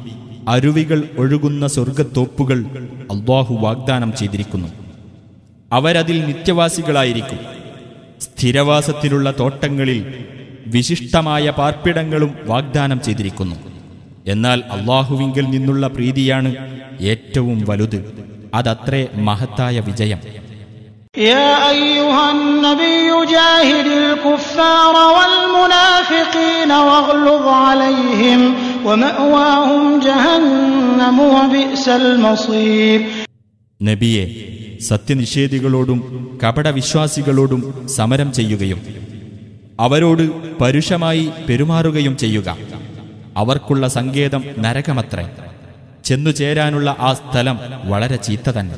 അരുവികൾ ഒഴുകുന്ന സ്വർഗത്തോപ്പുകൾ അള്ളാഹു വാഗ്ദാനം ചെയ്തിരിക്കുന്നു. അവരതിൽ നിത്യവാസികളായിരിക്കും. സ്ഥിരവാസത്തിലുള്ള തോട്ടങ്ങളിൽ വിശിഷ്ടമായ പാർപ്പിടങ്ങളും വാഗ്ദാനം ചെയ്തിരിക്കുന്നു. എന്നാൽ അള്ളാഹുവിങ്കിൽ നിന്നുള്ള പ്രീതിയാണ് ഏറ്റവും വലുത്. അതത്രേ മഹത്തായ വിജയം. يا أيها النبي جاهد الكفار والمنافقين واغلظ عليهم ومأواهم جهنم وبئس المصير നബിയെ സത്യനിഷേധികളോടും കപടവിശ്വാസികളോടും സമരം ചെയ്യുകയും അവരോട് പരുഷമായി പെരുമാറുകയും ചെയ്യുക അവർക്കുള്ള സങ്കേതം നരകമത്രേ ചെന്നുചേരാനുള്ള ആ സ്ഥലം വളരെ ചീത്ത തന്നെ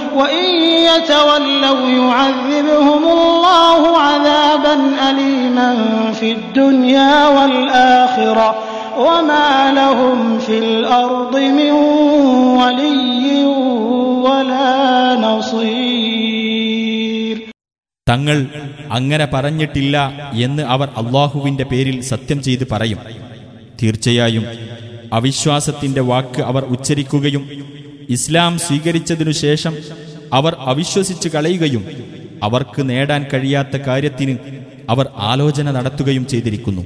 തങ്ങൾ അങ്ങനെ പറഞ്ഞിട്ടില്ല എന്ന് അവർ അള്ളാഹുവിന്റെ പേരിൽ സത്യം ചെയ്ത് പറയും. തീർച്ചയായും അവിശ്വാസത്തിന്റെ വാക്ക് അവർ ഉച്ചരിക്കുകയും ഇസ്ലാം സ്വീകരിച്ചതിനു ശേഷം അവർ അവിശ്വസിച്ച് കളയുകയും അവർക്ക് നേടാൻ കഴിയാത്ത കാര്യത്തിന് അവർ ആലോചന നടത്തുകയും ചെയ്തിരിക്കുന്നു.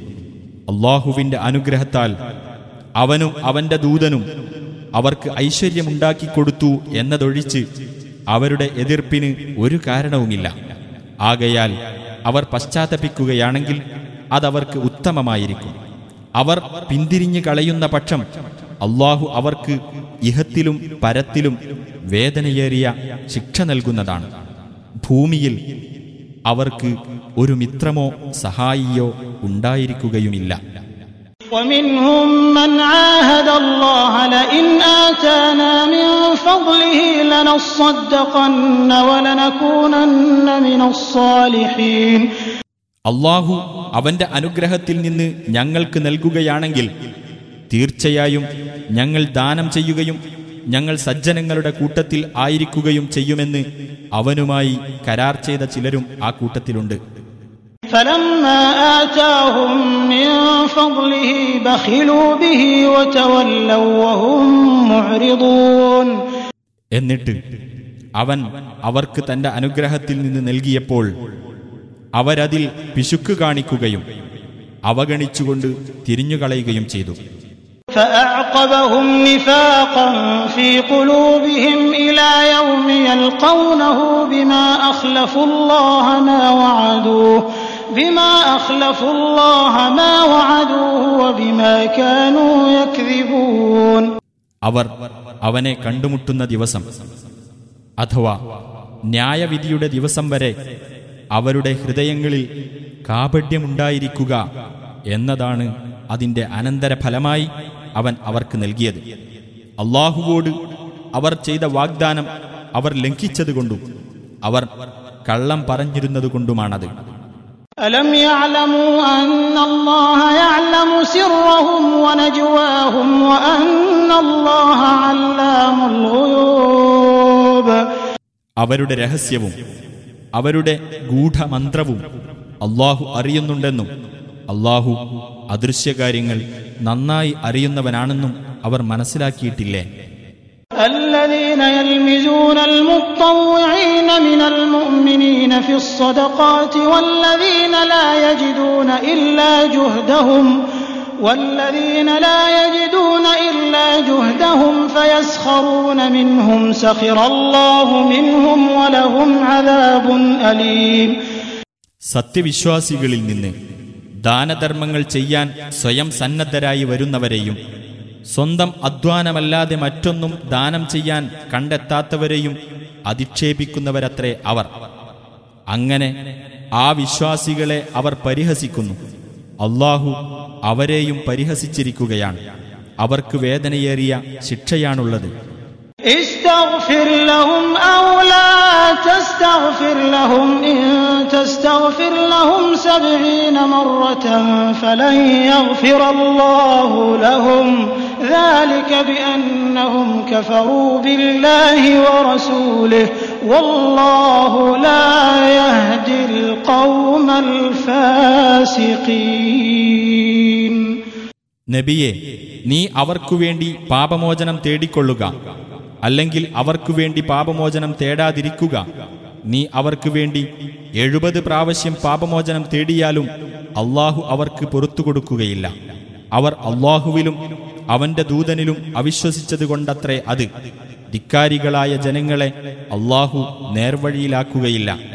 അള്ളാഹുവിന്റെ അനുഗ്രഹത്താൽ അവനും അവന്റെ ദൂതനും അവർക്ക് ഐശ്വര്യമുണ്ടാക്കിക്കൊടുത്തു എന്നതൊഴിച്ച് അവരുടെ എതിർപ്പിന് ഒരു കാരണവുമില്ല. ആകയാൽ അവർ പശ്ചാത്തപിക്കുകയാണെങ്കിൽ അതവർക്ക് ഉത്തമമായിരിക്കും. അവർ പിന്തിരിഞ്ഞു കളയുന്ന പക്ഷം അള്ളാഹു അവർക്ക് ഇഹത്തിലും പരത്തിലും വേദനയേറിയ ശിക്ഷ നൽകുന്നതാണ് ഭൂമിയിൽ അവർക്ക് ഒരു മിത്രമോ സഹായിയോ ഉണ്ടായിരിക്കുകയുമില്ല ومنهم من عاهد الله لئن آتانا من فضله لنصدقن ولنكونن من الصالحين അള്ളാഹു അവന്റെ അനുഗ്രഹത്തിൽ നിന്ന് ഞങ്ങൾക്ക് നൽകുകയാണെങ്കിൽ തീർച്ചയായും ഞങ്ങൾ ദാനം ചെയ്യുകയും ഞങ്ങൾ സജ്ജനങ്ങളുടെ കൂട്ടത്തിൽ ആയിരിക്കുകയും ചെയ്യുമെന്ന് അവനുമായി കരാർ ചെയ്ത ചിലരും ആ കൂട്ടത്തിലുണ്ട്. എന്നിട്ട് അവൻ അവർക്ക് തന്റെ അനുഗ്രഹത്തിൽ നിന്ന് നൽകിയപ്പോൾ അവരതിൽ പിശുക്ക് കാണിക്കുകയും അവഗണിച്ചുകൊണ്ട് തിരിഞ്ഞുകളയുകയും ചെയ്തു. فأعقبهم نفاقا في قلوبهم إلى يوم يلقونه بما أخلفوا الله ما وعدوه بما أخلفوا الله ما وعدوه وبما كانوا يكذبون അവർ അവനെ കണ്ടുമുട്ടുന്ന ദിവസം അഥവാ ന്യായവിധിയുടെ ദിവസം വരെ അവരുടെ ഹൃദയങ്ങളിൽ കാപഡ്യമുണ്ടായിരിക്കുക എന്നതാണ് അതിന്റെ അനന്തരഫലമായി അവൻ അവർക്ക് നൽകിയത് അള്ളാഹുവോട് അവർ ചെയ്ത വാഗ്ദാനം അവർ ലംഘിച്ചതുകൊണ്ടും അവർ കള്ളം പറഞ്ഞിരുന്നതുകൊണ്ടുമാണത് ألم يعلموا أن الله يعلم سرهم ونجواهم وأن الله علام الغيوب അവരുടെ രഹസ്യവും അവരുടെ ഗൂഢമന്ത്രവും അള്ളാഹു അറിയുന്നുണ്ടെന്നും അള്ളാഹു അദൃശ്യകാര്യങ്ങൾ നന്നായി അറിയുന്നവനാണെന്നും അവർ മനസ്സിലാക്കിയിട്ടില്ലേ الذين يلمزون المطوعين من المؤمنين في الصدقات والذين لا يجدون إلا جهدهم والذين لا يجدون إلا جهدهم فيسخرون منهم سخر الله منهم ولهم عذاب أليم സത്യവിശ്വാസികളിൽ നിന്ന് ദാനധർമ്മങ്ങൾ ചെയ്യാൻ സ്വയം സന്നദ്ധരായി വരുന്നവരെയും സ്വന്തം അധ്വാനമല്ലാതെ മറ്റൊന്നും ദാനം ചെയ്യാൻ കണ്ടെത്താത്തവരെയും അധിക്ഷേപിക്കുന്നവരത്രേ അവർ. അങ്ങനെ ആ വിശ്വാസികളെ അവർ പരിഹസിക്കുന്നു. അള്ളാഹു അവരെയും പരിഹസിച്ചിരിക്കുകയാണ്. അവർക്ക് വേദനയേറിയ ശിക്ഷയാണുള്ളത്. استغفر لهم أو لا تستغفر لهم إن تستغفر لهم سبعين مرة فلن يغفر الله لهم ذلك بأنهم كفروا بالله ورسوله والله لا يهدي القوم الفاسقين നബിയെ നീ അവർക്കു വേണ്ടി പാപമോചനം തേടിക്കൊള്ളുക അല്ലെങ്കിൽ അവർക്കു വേണ്ടി പാപമോചനം തേടാതിരിക്കുക. നീ അവർക്കു വേണ്ടി എഴുപത് പ്രാവശ്യം പാപമോചനം തേടിയാലും അള്ളാഹു അവർക്ക് പൊറത്തു കൊടുക്കുകയില്ല. അവർ അള്ളാഹുവിലും അവന്റെ ദൂതനിലും അവിശ്വസിച്ചതുകൊണ്ടത്രേ അത്. ധിക്കാരികളായ ജനങ്ങളെ അള്ളാഹു നേർവഴിയിലാക്കുകയില്ല.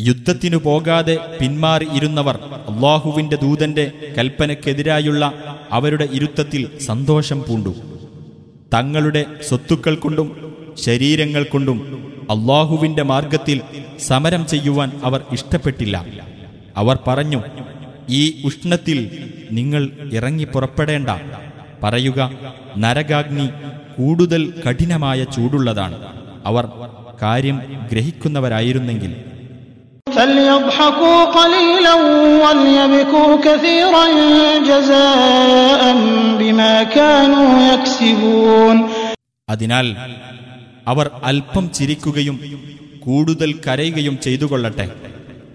യുദ്ധത്തിനു പോകാതെ പിന്മാറി ഇരുന്നവർ അള്ളാഹുവിന്റെ ദൂതന്റെ കൽപ്പനയ്ക്കെതിരായുള്ള അവരുടെ ഇരുത്തത്തിൽ സന്തോഷം പൂണ്ടു. തങ്ങളുടെ സ്വത്തുക്കൾ കൊണ്ടും ശരീരങ്ങൾ കൊണ്ടും അള്ളാഹുവിന്റെ മാർഗത്തിൽ സമരം ചെയ്യുവാൻ അവർ ഇഷ്ടപ്പെട്ടില്ല. അവർ പറഞ്ഞു ഈ ഉഷ്ണത്തിൽ നിങ്ങൾ ഇറങ്ങി പുറപ്പെടേണ്ട. പറയുക നരകാഗ്നി കൂടുതൽ കഠിനമായ ചൂടുള്ളതാണ്. അവർ കാര്യം ഗ്രഹിക്കുന്നവരായിരുന്നെങ്കിൽ. അതിനാൽ അവർ അല്പം ചിരിക്കുകയും കൂടുതൽ കരയുകയും ചെയ്തുകൊള്ളട്ടെ.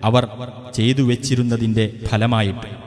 അവർ ചെയ്തു വെച്ചിരുന്നതിന്റെ ഫലമായിട്ട്.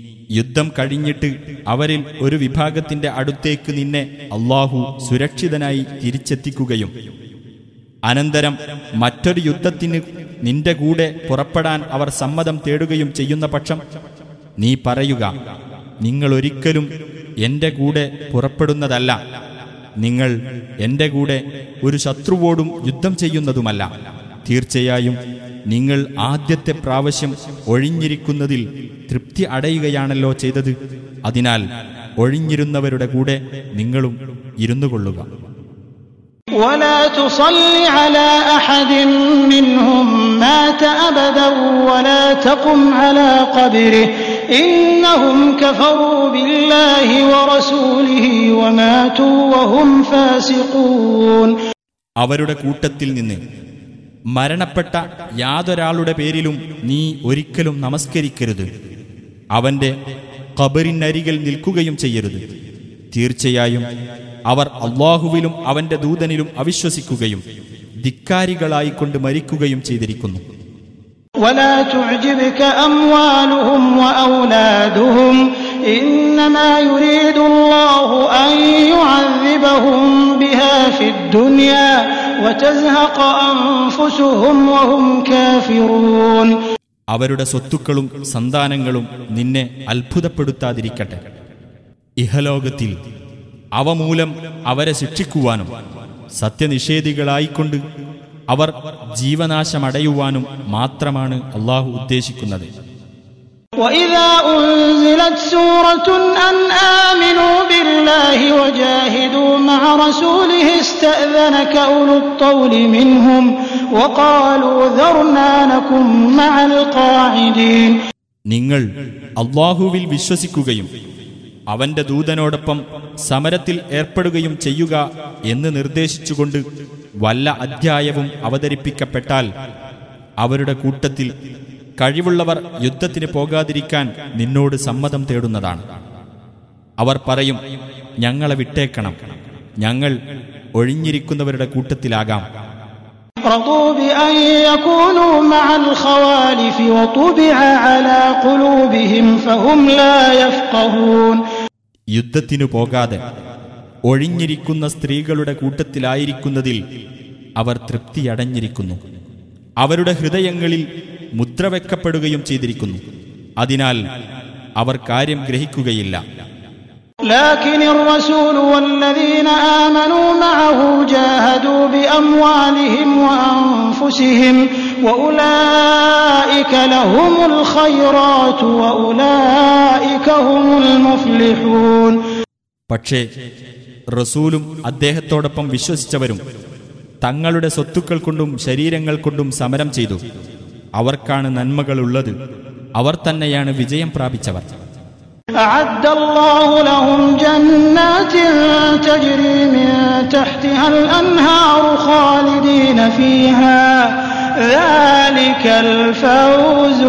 യുദ്ധം കഴിഞ്ഞിട്ട് അവരിൽ ഒരു വിഭാഗത്തിന്റെ അടുത്തേക്ക് നിന്നെ അള്ളാഹു സുരക്ഷിതനായി തിരിച്ചെത്തിക്കുകയും. അനന്തരം മറ്റൊരു യുദ്ധത്തിന് നിന്റെ കൂടെ പുറപ്പെടാൻ അവർ സമ്മതം തേടുകയും ചെയ്യുന്ന പക്ഷം നീ പറയുക നിങ്ങൾ ഒരിക്കലും എന്റെ കൂടെ പുറപ്പെടുന്നതല്ല. നിങ്ങൾ എന്റെ കൂടെ ഒരു ശത്രുവോടും യുദ്ധം ചെയ്യുന്നതുമല്ല. തീർച്ചയായും നിങ്ങൾ ആദ്യത്തെ പ്രാവശ്യം ഒഴിഞ്ഞിരിക്കുന്നതിൽ തൃപ്തി അടയുകയാണല്ലോ ചെയ്തത് അതിനാൽ ഒഴിഞ്ഞിരുന്നവരുടെ കൂടെ നിങ്ങളും ഇരുന്നുകൊള്ളുക ولا تصل على احد منهم مات ابدا ولا تقم على قبره انهم كفروا بالله ورسوله وماتوا وهم فاسقون അവരുടെ കൂട്ടത്തിൽ നിന്ന് മരണപ്പെട്ട യാതൊരാളുടെ പേരിലും നീ ഒരിക്കലും നമസ്കരിക്കരുത്. അവന്റെ കബറിനരികിൽ നിൽക്കുകയും ചെയ്യരുത്. തീർച്ചയായും അവർ അള്ളാഹുവിലും അവന്റെ ദൂതനിലും അവിശ്വസിക്കുകയും ധിക്കാരികളായിക്കൊണ്ട് മരിക്കുകയും ചെയ്തിരിക്കുന്നു. ഇന്നമാ അവരുടെ സ്വത്തുക്കളും സന്താനങ്ങളും നിന്നെ അത്ഭുതപ്പെടുത്താതിരിക്കട്ടെ. ഇഹലോകത്തിൽ അവ മൂലം അവരെ ശിക്ഷിക്കുവാനും സത്യനിഷേധികളായിക്കൊണ്ട് അവർ ജീവനാശമടയുവാനും മാത്രമാണ് അള്ളാഹു ഉദ്ദേശിക്കുന്നത്. واذا انزلت سوره ان امنوا بالله وجاهدوا مع رسوله استاذنك اولو الطول منهم وقالوا ذرنا نكن مع القاعدين നിങ്ങൾ അള്ളാഹുവിൽ വിശ്വസിക്കുകയും അവന്റെ ദൂതനോടൊപ്പം സമരത്തിൽ ഏർപ്പെടുകയും ചെയ്യുക എന്ന് നിർദ്ദേശിച്ചുകൊണ്ട് വല്ല അധ്യായവും അവതരിപ്പിക്കപ്പെട്ടാൽ അവരുടെ കൂട്ടത്തിൽ കഴിവുള്ളവർ യുദ്ധത്തിന് പോകാതിരിക്കാൻ നിന്നോട് സമ്മതം തേടുന്നതാണ്. അവർ പറയും ഞങ്ങളെ വിട്ടേക്കണം. ഞങ്ങൾ ഒഴിഞ്ഞിരിക്കുന്നവരുടെ കൂട്ടത്തിലാകാം. യുദ്ധത്തിനു പോകാതെ ഒഴിഞ്ഞിരിക്കുന്ന സ്ത്രീകളുടെ കൂട്ടത്തിലായിരിക്കുന്നതിൽ അവർ തൃപ്തിയടഞ്ഞിരിക്കുന്നു. അവരുടെ ഹൃദയങ്ങളിൽ മുദ്രവെക്കപ്പെടുകയും ചെയ്തിരിക്കുന്നു അതിനാൽ അവർ കാര്യം ഗ്രഹിക്കുകയില്ല لكن الرسول والذين آمنوا معه جاهدوا بأموالهم وأنفسهم وأولئك لهم الخيرات وأولئك هم المفلحون പക്ഷേ റസൂലും അദ്ദേഹത്തോടൊപ്പം വിശ്വസിച്ചവരും തങ്ങളുടെ സ്വത്തുക്കൾ കൊണ്ടും ശരീരങ്ങൾ കൊണ്ടും സമരം ചെയ്തു അവർക്കാണ് നന്മകളുള്ളത് അവർ തന്നെയാണ് വിജയം പ്രാപിച്ചവർ أعد الله لهم جنات تجري من تحتها الأنهار خالدين فيها ذلك الفوز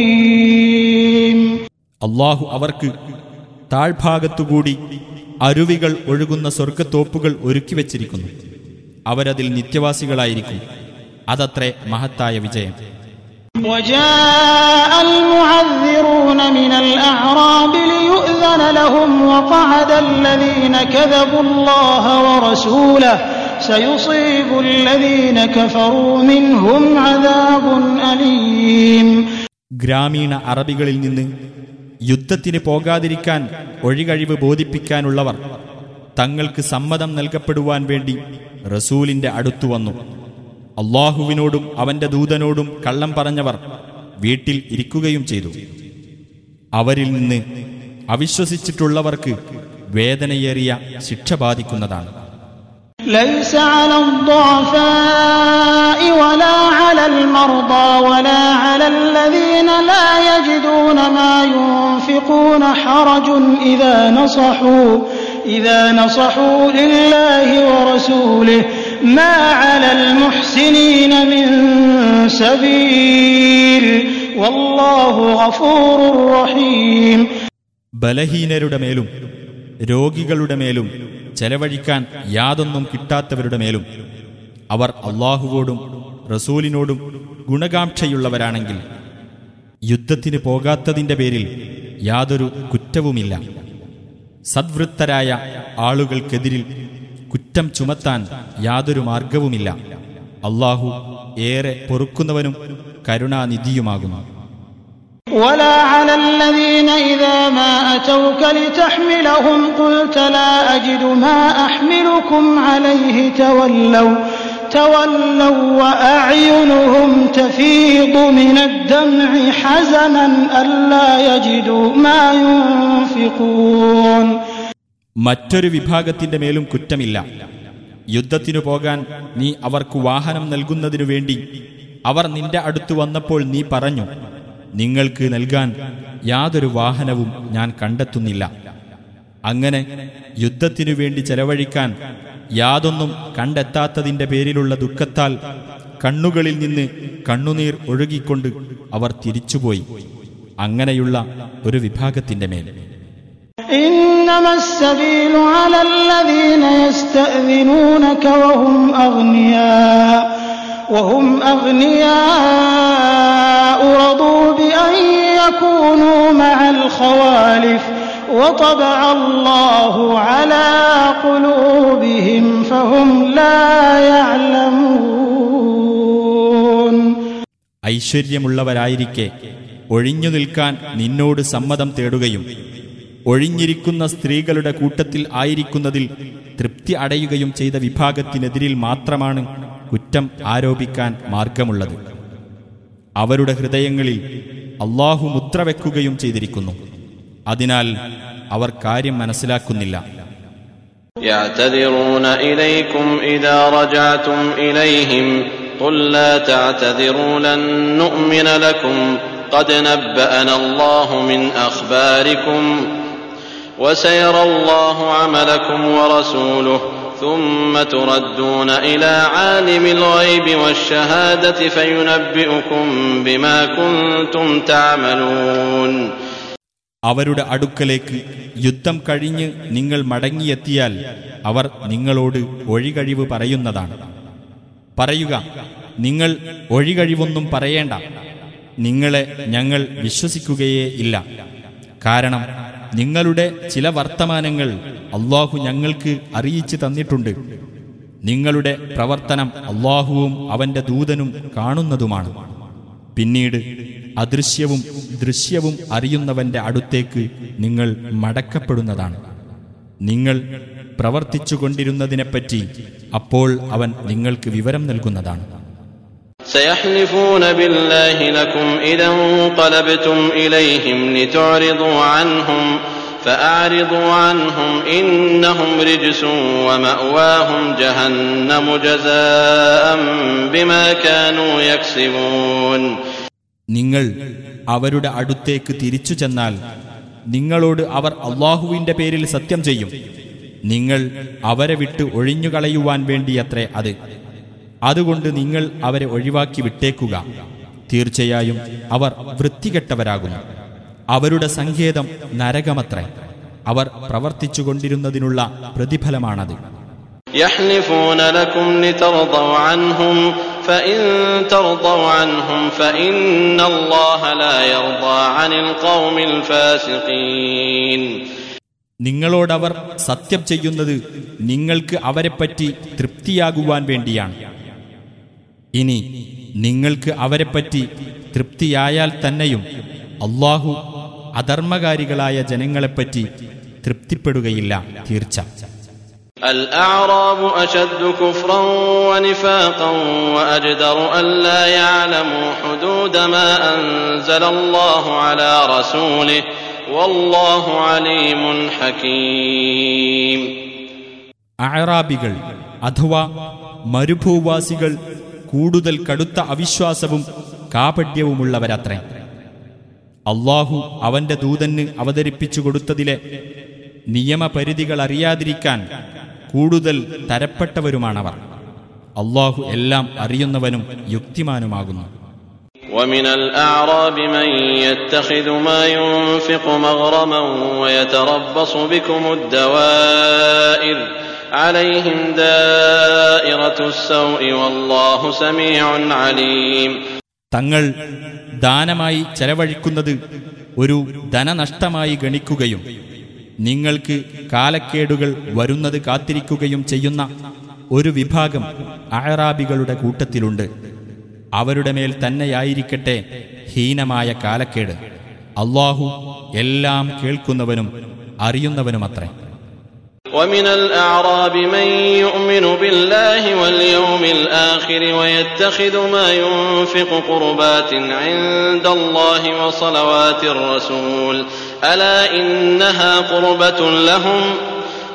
العظيم അള്ളാഹു അവർക്ക് താഴ്ഭാഗത്തുകൂടി അരുവികൾ ഒഴുകുന്ന സ്വർഗത്തോപ്പുകൾ ഒരുക്കി വച്ചിരിക്കുന്നു അവരതിൽ നിത്യവാസികളായിരിക്കും അതത്രേ മഹത്തായ വിജയം وجاء المعذرون من الأعراب ليؤذن لهم وقعد الذين كذبوا الله ورسوله سيصيب الذين كفروا منهم عذاب أليم ഗ്രാമീണ അറബികളിൽ നിന്ന് യുദ്ധത്തിന് പോകാതിരിക്കാൻ ഒഴികഴിവ് ബോധിപ്പിക്കാനുള്ളവർ തങ്ങൾക്ക് സമ്മതം നൽകപ്പെടുവാൻ വേണ്ടി റസൂലിന്റെ അടുത്തു വന്നു അള്ളാഹുവിനോടും അവന്റെ ദൂതനോടും കള്ളം പറഞ്ഞവർ വീട്ടിൽ ഇരിക്കുകയും ചെയ്തു അവരിൽ നിന്ന് അവിശ്വസിച്ചിട്ടുള്ളവർക്ക് വേദനയേറിയ ശിക്ഷ ബാധിക്കുന്നതാണ് ليس على الضعفاء ولا على المرضى ولا على الذين لا يجدون ما ينفقون حرج إذا نصحوا إذا نصحوا لله ورسوله ما على المحسنين من سبيل والله غفور رحيم ബലഹീനരുടെ മേലും രോഗികളുടെ മേലും ചെലവഴിക്കാൻ യാതൊന്നും കിട്ടാത്തവരുടെ മേലും അവർ അള്ളാഹുവോടും റസൂലിനോടും ഗുണകാംക്ഷയുള്ളവരാണെങ്കിൽ യുദ്ധത്തിന് പോകാത്തതിന്റെ പേരിൽ യാതൊരു കുറ്റവുമില്ല സദ്വൃത്തരായ ആളുകൾക്കെതിരിൽ കുറ്റം ചുമത്താൻ യാതൊരു മാർഗവുമില്ല അള്ളാഹു ഏറെ പൊറുക്കുന്നവനും കരുണാനിധിയുമാകുന്നു ولا على الذين إذا ما أتوك لتحملهم قلت لا أجد ما أحملكم عليه تولوا تولوا وأعينهم تفيض من الدمع حزنا ألا يجدوا ما ينفقون മറ്റൊരു വിഭാഗത്തിന്റെ മേലും കുറ്റമില്ല. യുദ്ധത്തിനു പോകാൻ നീ അവർക്ക് വാഹനം നൽകുന്നതിനു വേണ്ടി അവർ നിന്റെ അടുത്ത് വന്നപ്പോൾ നീ പറഞ്ഞു നിങ്ങൾക്ക് നൽകാൻ യാതൊരു വാഹനവും ഞാൻ കണ്ടെത്തുന്നില്ല. അങ്ങനെ യുദ്ധത്തിനു വേണ്ടി ചെലവഴിക്കാൻ യാതൊന്നും കണ്ടെത്താത്തതിന്റെ പേരിലുള്ള ദുഃഖത്താൽ കണ്ണുകളിൽ നിന്ന് കണ്ണുനീർ ഒഴുകിക്കൊണ്ട് അവർ തിരിച്ചുപോയി. അങ്ങനെയുള്ള ഒരു വിഭാഗത്തിന്റെ മേൽ. إنما السبيل على الذين يستأذنونك وهم أغنياء وهم أغنياء رضوا بأن يكونوا مع الخوالف وطبع الله على قلوبهم فهم لا يعلمون ഐശ്വര്യമുള്ളവരായിരിക്കെ ഒഴിഞ്ഞു നിൽക്കാൻ നിന്നോട് സമ്മതം തേടുകയും ഒഴിഞ്ഞിരിക്കുന്ന സ്ത്രീകളുടെ കൂട്ടത്തിൽ ആയിരിക്കുന്നതിൽ തൃപ്തി അടയുകയും ചെയ്ത വിഭാഗത്തിനെതിരിൽ മാത്രമാണ് കുറ്റം ആരോപിക്കാൻ മാർഗമുള്ളത് അവരുടെ ഹൃദയങ്ങളിൽ അള്ളാഹു മുദ്ര വെക്കുകയും ചെയ്തിരിക്കുന്നു അതിനാൽ അവർ കാര്യം മനസ്സിലാക്കുന്നില്ല يعتذرون إليكم إذا رجعتم إليهم قل لا تعتذروا لن نؤمن لكم قد نبأنا الله من أخباركم وسيرى الله عملكم ورسوله ثم تردون إلى عالم الغيب والشهادة فينبئكم بما كنتم تعملون അവരുടെ അടുക്കലേക്ക് യുദ്ധം കഴിഞ്ഞ് നിങ്ങൾ മടങ്ങിയെത്തിയാൽ അവർ നിങ്ങളോട് ഒഴികഴിവ് പറയുന്നതാണ് പറയുക നിങ്ങൾ ഒഴികഴിവൊന്നും പറയേണ്ട നിങ്ങളെ ഞങ്ങൾ വിശ്വസിക്കുകയേ ഇല്ല കാരണം നിങ്ങളുടെ ചില വർത്തമാനങ്ങൾ അള്ളാഹു ഞങ്ങൾക്ക് അറിയിച്ചു തന്നിട്ടുണ്ട്. നിങ്ങളുടെ പ്രവർത്തനം അള്ളാഹുവും അവന്റെ ദൂതനും കാണുന്നതുമാണ്. പിന്നീട് അദൃശ്യവും ദൃശ്യവും അറിയുന്നവന്റെ അടുത്തേക്ക് നിങ്ങൾ മടക്കപ്പെടുന്നതാണ്. നിങ്ങൾ പ്രവർത്തിച്ചുകൊണ്ടിരുന്നതിനെപ്പറ്റി അപ്പോൾ അവൻ നിങ്ങൾക്ക് വിവരം നൽകുന്നതാണ്. سيحلفون بالله لكم إذا انقلبتم إليهم لتعرضوا عنهم فأعرضوا عنهم إنهم رجس ومأواهم جهنم جزاء بما كانوا يكسبون നിങ്ങൾ അവരുടെ അടുത്തേക്ക് തിരിച്ചു ചെന്നാൽ നിങ്ങളോട് അവർ അള്ളാഹുവിന്റെ പേരിൽ സത്യം ചെയ്യും നിങ്ങൾ അവരെ വിട്ട് ഒഴിഞ്ഞുകളയുവാൻ വേണ്ടിയത്രേ അത് അതുകൊണ്ട് നിങ്ങൾ അവരെ ഒഴിവാക്കി വിട്ടേക്കുക. തീർച്ചയായും അവർ വൃത്തികെട്ടവരാകുന്നു. അവരുടെ സങ്കേതം നരകമത്രേ. അവർ പ്രവർത്തിച്ചുകൊണ്ടിരുന്നതിനുള്ള പ്രതിഫലമാണത്. നിങ്ങളോടവർ സത്യം ചെയ്യുന്നത് നിങ്ങൾക്ക് അവരെപ്പറ്റി തൃപ്തിയാകുവാൻ വേണ്ടിയാണ്. ഇനി നിങ്ങൾക്ക് അവരെപ്പറ്റി തൃപ്തിയായാൽ തന്നെയും അള്ളാഹു അധർമ്മകാരികളായ ജനങ്ങളെപ്പറ്റി തൃപ്തിപ്പെടുകയില്ല തീർച്ച الأعراب أشد كفرا ونفاقا وأجدر ألا يعلموا حدود ما أنزل الله على رسوله والله عليم حكيم അഴറാബികൾ അഥവാ മരുഭൂവാസികൾ കൂടുതൽ കടുത്ത അവിശ്വാസവും കാപട്യവുമുള്ളവരത്രേ അള്ളാഹു അവന്റെ ദൂതന് അവതരിപ്പിച്ചു കൊടുത്തതിലെ നിയമപരിധികൾ അറിയാതിരിക്കാൻ കൂടുതൽ തരപ്പെട്ടവരുമാണവർ അള്ളാഹു എല്ലാം അറിയുന്നവനും യുക്തിമാനുമാകുന്നു ومن الأعراب من يتخذ ما ينفق مغرما ويتربص بكم الدوائر عليهم دائرة السوء والله سميع عليم തങ്ങൾ ദാനമായി ചെലവഴിക്കുന്നത് ഒരു ധനനഷ്ടമായി ഗണിക്കുകയും നിങ്ങൾക്ക് കാലക്കേടുകൾ വരുന്നത് കാത്തിരിക്കുകയും ചെയ്യുന്ന ഒരു വിഭാഗം അഴറാബികളുടെ കൂട്ടത്തിലുണ്ട് അവരുടെ മേൽ തന്നെയായിരിക്കട്ടെ ഹീനമായ കാലക്കേട് അള്ളാഹു എല്ലാം കേൾക്കുന്നവനും അറിയുന്നവനുമത്രേ ومن الأعراب من يؤمن بالله واليوم الآخر ويتخذ ما ينفق قربات عند الله وصلوات الرسول ألا إنها قربة لهم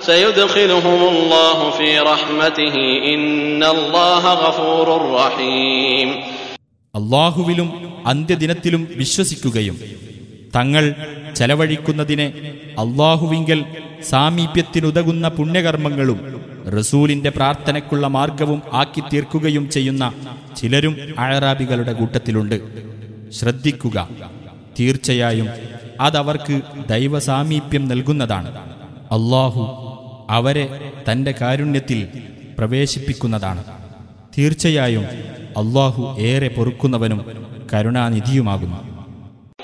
سيدخلهم الله في رحمته إن الله غفور رحيم അള്ളാഹുവിലും അന്ത്യദിനത്തിലും വിശ്വസിക്കുകയും തങ്ങൾ ചെലവഴിക്കുന്നതിനെ അള്ളാഹുവിങ്കൽ സാമീപ്യത്തിനുതകുന്ന പുണ്യകർമ്മങ്ങളും റസൂലിന്റെ പ്രാർത്ഥനയ്ക്കുള്ള മാർഗവും ആക്കി തീർക്കുകയും ചെയ്യുന്ന ചിലരും അഴറാബികളുടെ കൂട്ടത്തിലുണ്ട്. ശ്രദ്ധിക്കുക. തീർച്ചയായും അതവർക്ക് ദൈവസാമീപ്യം നൽകുന്നതാണ്. അള്ളാഹു അവരെ തന്റെ കാരുണ്യത്തിൽ പ്രവേശിപ്പിക്കുന്നതാണ്. തീർച്ചയായും അള്ളാഹു ഏറെ പൊറുക്കുന്നവനും കരുണാനിധിയുമാകുന്നു.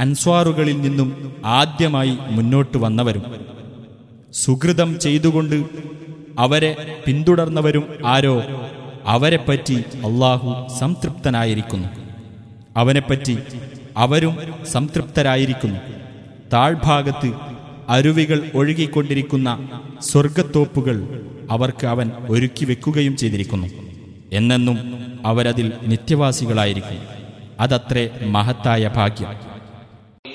അൻസ്വാറുകളിൽ നിന്നും ആദ്യമായി മുന്നോട്ട് വന്നവരും. സുഹൃതം ചെയ്തുകൊണ്ട് അവരെ പിന്തുടർന്നവരും ആരോ അവരെപ്പറ്റി അള്ളാഹു സംതൃപ്തനായിരിക്കുന്നു. അവനെപ്പറ്റി അവരും സംതൃപ്തരായിരിക്കുന്നു. താഴ്ഭാഗത്ത് അരുവികൾ ഒഴുകിക്കൊണ്ടിരിക്കുന്ന സ്വർഗത്തോപ്പുകൾ അവർക്ക് അവൻ ഒരുക്കി വെക്കുകയും ചെയ്തിരിക്കുന്നു. എന്നെന്നും അവരതിൽ നിത്യവാസികളായിരിക്കും. അതത്രേ മഹത്തായ ഭാഗ്യം.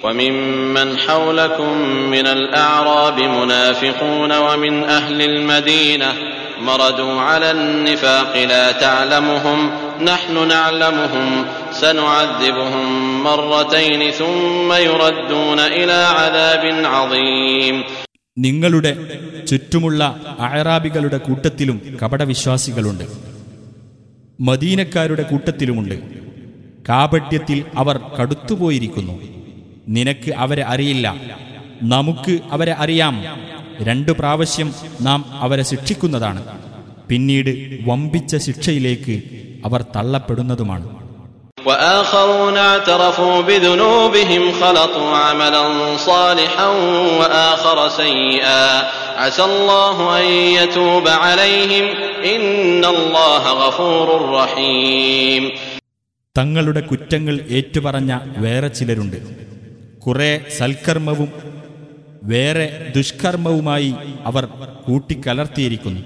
وممن حولكم من الأعراب منافقون ومن أهل المدينة مردوا على النفاق لا تعلمهم نحن نعلمهم سنعذبهم مرتين ثم يردون إلى عذاب عظيم നിങ്ങളുടെ ചുറ്റുമുള്ള അയറാബികളുടെ കൂട്ടത്തിലും കപടവിശ്വാസികളുണ്ട് മദീനക്കാരുടെ കൂട്ടത്തിലുമുണ്ട് കാപട്യത്തിൽ അവർ കടുത്തുപോയിരിക്കുന്നു നിനക്ക് അവരെ അറിയില്ല നമുക്ക് അവരെ അറിയാം രണ്ടു പ്രാവശ്യം നാം അവരെ ശിക്ഷിക്കുന്നതാണ് പിന്നീട് വമ്പിച്ച ശിക്ഷയിലേക്ക് അവർ തള്ളപ്പെടുന്നതുമാണ് وآخرون اعترفوا بذنوبهم خلطوا عملا صالحا وآخر سيئا عسى الله أن يتوب عليهم إن الله غفور رحيم തങ്ങളുടെ കുറ്റങ്ങൾ ഏറ്റുപറഞ്ഞ വേറെ ചിലരുണ്ട് കുറെ സൽക്കർമ്മവും വേറെ ദുഷ്കർമ്മവുമായി അവർ കൂട്ടിക്കലർത്തിയിരിക്കുന്നു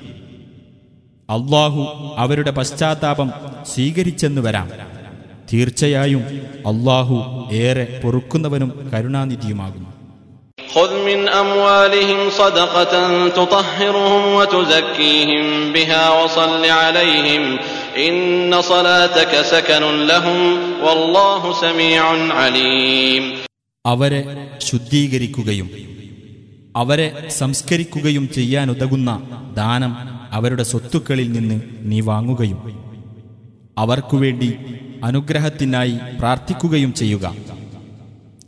അള്ളാഹു അവരുടെ പശ്ചാത്താപം സ്വീകരിച്ചെന്നു വരാം തീർച്ചയായും അള്ളാഹു ഏറെ പൊറുക്കുന്നവനും കരുണാനിധിയുമാകുന്നു خذ من أموالهم صدقة تطهرهم وتزكيهم بها وصل عليهم إن صلاتك سكن لهم والله سميع عليم അവരെ ശുദ്ധീകരിക്കുകയും അവരെ സംസ്കരിക്കുകയും ചെയ്യാനുതകുന്ന ദാനം അവരുടെ സ്വത്തുക്കളിൽ നിന്ന് നീ വാങ്ങുകയും അവർക്കുവേണ്ടി അനുഗ്രഹത്തിനായി പ്രാർത്ഥിക്കുകയും ചെയ്യുക.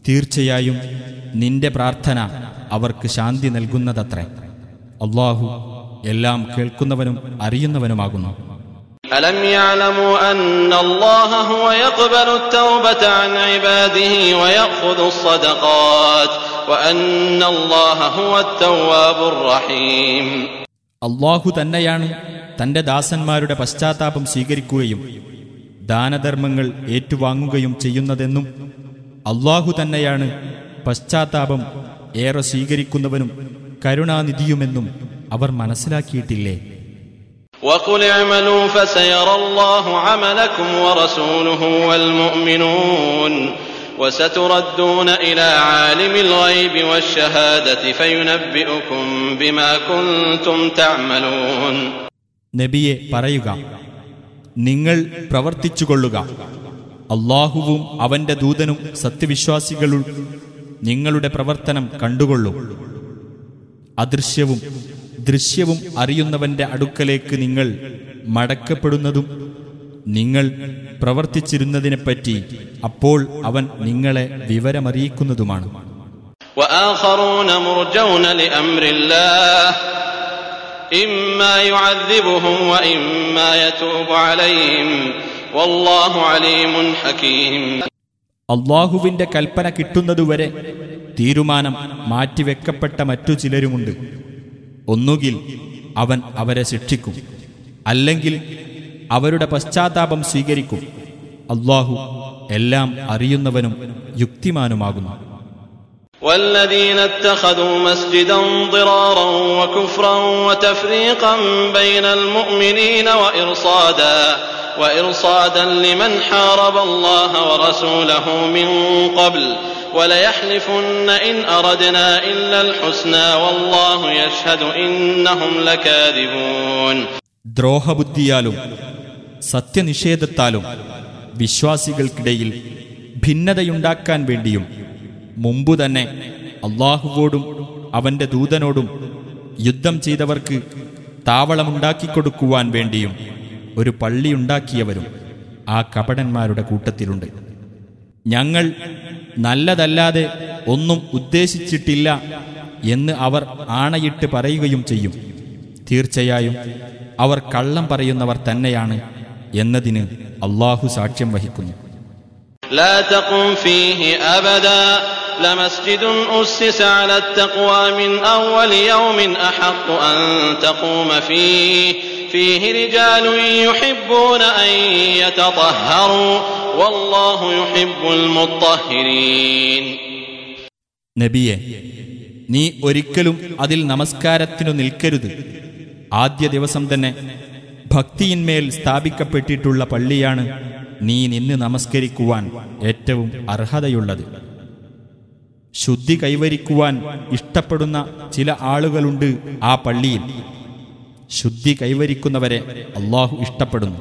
തീർച്ചയായും നിന്റെ പ്രാർത്ഥന അവർക്ക് ശാന്തി നൽകുന്നതത്രേ. അള്ളാഹു എല്ലാം കേൾക്കുന്നവനും അറിയുന്നവനുമാകുന്നു. ألم يعلموا أن الله هو يقبل التوبة عن عباده ويأخذ الصدقات وأن الله هو التواب الرحيم അള്ളാഹു തന്നെയാണ് തന്റെ ദാസന്മാരുടെ പശ്ചാത്താപം സ്വീകരിക്കുകയും ദാനധർമ്മങ്ങൾ ഏറ്റുവാങ്ങുകയും ചെയ്യുന്നതെന്നും അള്ളാഹു തന്നെയാണ് പശ്ചാത്താപം ഏറെ സ്വീകരിക്കുന്നവനും കരുണാനിധിയുമെന്നും അവർ മനസ്സിലാക്കിയിട്ടില്ലേ وقل اعملوا فسيرى الله عملكم ورسوله والمؤمنون وستردون إلى عالم الغيب والشهادة فينبئكم بما كنتم تعملون നബിയെ പറയുക നിങ്ങൾ പ്രവർത്തിച്ചുകൊള്ളുക അള്ളാഹുവും അവന്റെ ദൂതനും സത്യവിശ്വാസികളും നിങ്ങളുടെ പ്രവർത്തനം കണ്ടുകൊള്ളൂ അദൃശ്യവും ദൃശ്യവും അറിയുന്നവന്റെ അടുക്കലേക്ക് നിങ്ങൾ മടക്കപ്പെടുന്നതും നിങ്ങൾ പ്രവർത്തിച്ചിരുന്നതിനെപ്പറ്റി അപ്പോൾ അവൻ നിങ്ങളെ വിവരമറിയിക്കുന്നതുമാണ്. അള്ളാഹുവിന്റെ കൽപ്പന കിട്ടുന്നതുവരെ തീരുമാനം മാറ്റിവെക്കപ്പെട്ട മറ്റു ചിലരുമുണ്ട്. ഒന്നുകിൽ അവൻ അവരെ ശിക്ഷിക്കും അല്ലെങ്കിൽ അവരുടെ പശ്ചാത്താപം സ്വീകരിക്കും. അള്ളാഹു എല്ലാം അറിയുന്നവനും യുക്തിമാനുമാകുന്നു. والذين اتخذوا مسجدا ضرارا وكفرا وتفريقا بين المؤمنين وإرصادا وإرصادا لمن حارب الله ورسوله من قبل وليحلفن إن أردنا إلا الحسنى والله يشهد إنهم لكاذبون ദ്രോഹബുദ്ധിയാലും സത്യനിഷേധത്താലും വിശ്വാസികൾക്കിടയിൽ ഭിന്നതയുണ്ടാക്കാൻ വേണ്ടിയും മുമ്പു തന്നെ അള്ളാഹുവോടും അവന്റെ ദൂതനോടും യുദ്ധം ചെയ്തവർക്ക് താവളമുണ്ടാക്കിക്കൊടുക്കുവാൻ വേണ്ടിയും ഒരു പള്ളിയുണ്ടാക്കിയവരും ആ കപടന്മാരുടെ കൂട്ടത്തിലുണ്ട് ഞങ്ങൾ നല്ലതല്ലാതെ ഒന്നും ഉദ്ദേശിച്ചിട്ടില്ല എന്ന് അവർ ആണയിട്ട് പറയുകയും ചെയ്യും തീർച്ചയായും അവർ കള്ളം പറയുന്നവർ തന്നെയാണ് എന്നതിന് അള്ളാഹു സാക്ഷ്യം വഹിക്കുന്നു لا تقم فيه أبدا لمسجد أسس على التقوى من أول يوم أحق أن تقوم فيه فيه رجال يحبون أن يتطهروا والله يحب المطهرين നബിയെ നീ ഒരിക്കലും അതിൽ നമസ്കാരത്തിനു നിൽക്കരുത് ആദ്യ ദിവസം തന്നെ ഭക്തിയിന്മേൽ സ്ഥാപിക്കപ്പെട്ടിട്ടുള്ള പള്ളിയാണ് നീ നിന്ന് നമസ്കരിക്കുവാൻ ഏറ്റവും അർഹതയുള്ളത് ശുദ്ധി കൈവരിക്കുവാൻ ഇഷ്ടപ്പെടുന്ന ചില ആളുകളുണ്ട് ആ പള്ളിയിൽ ശുദ്ധി കൈവരിക്കുന്നവരെ അള്ളാഹു ഇഷ്ടപ്പെടുന്നു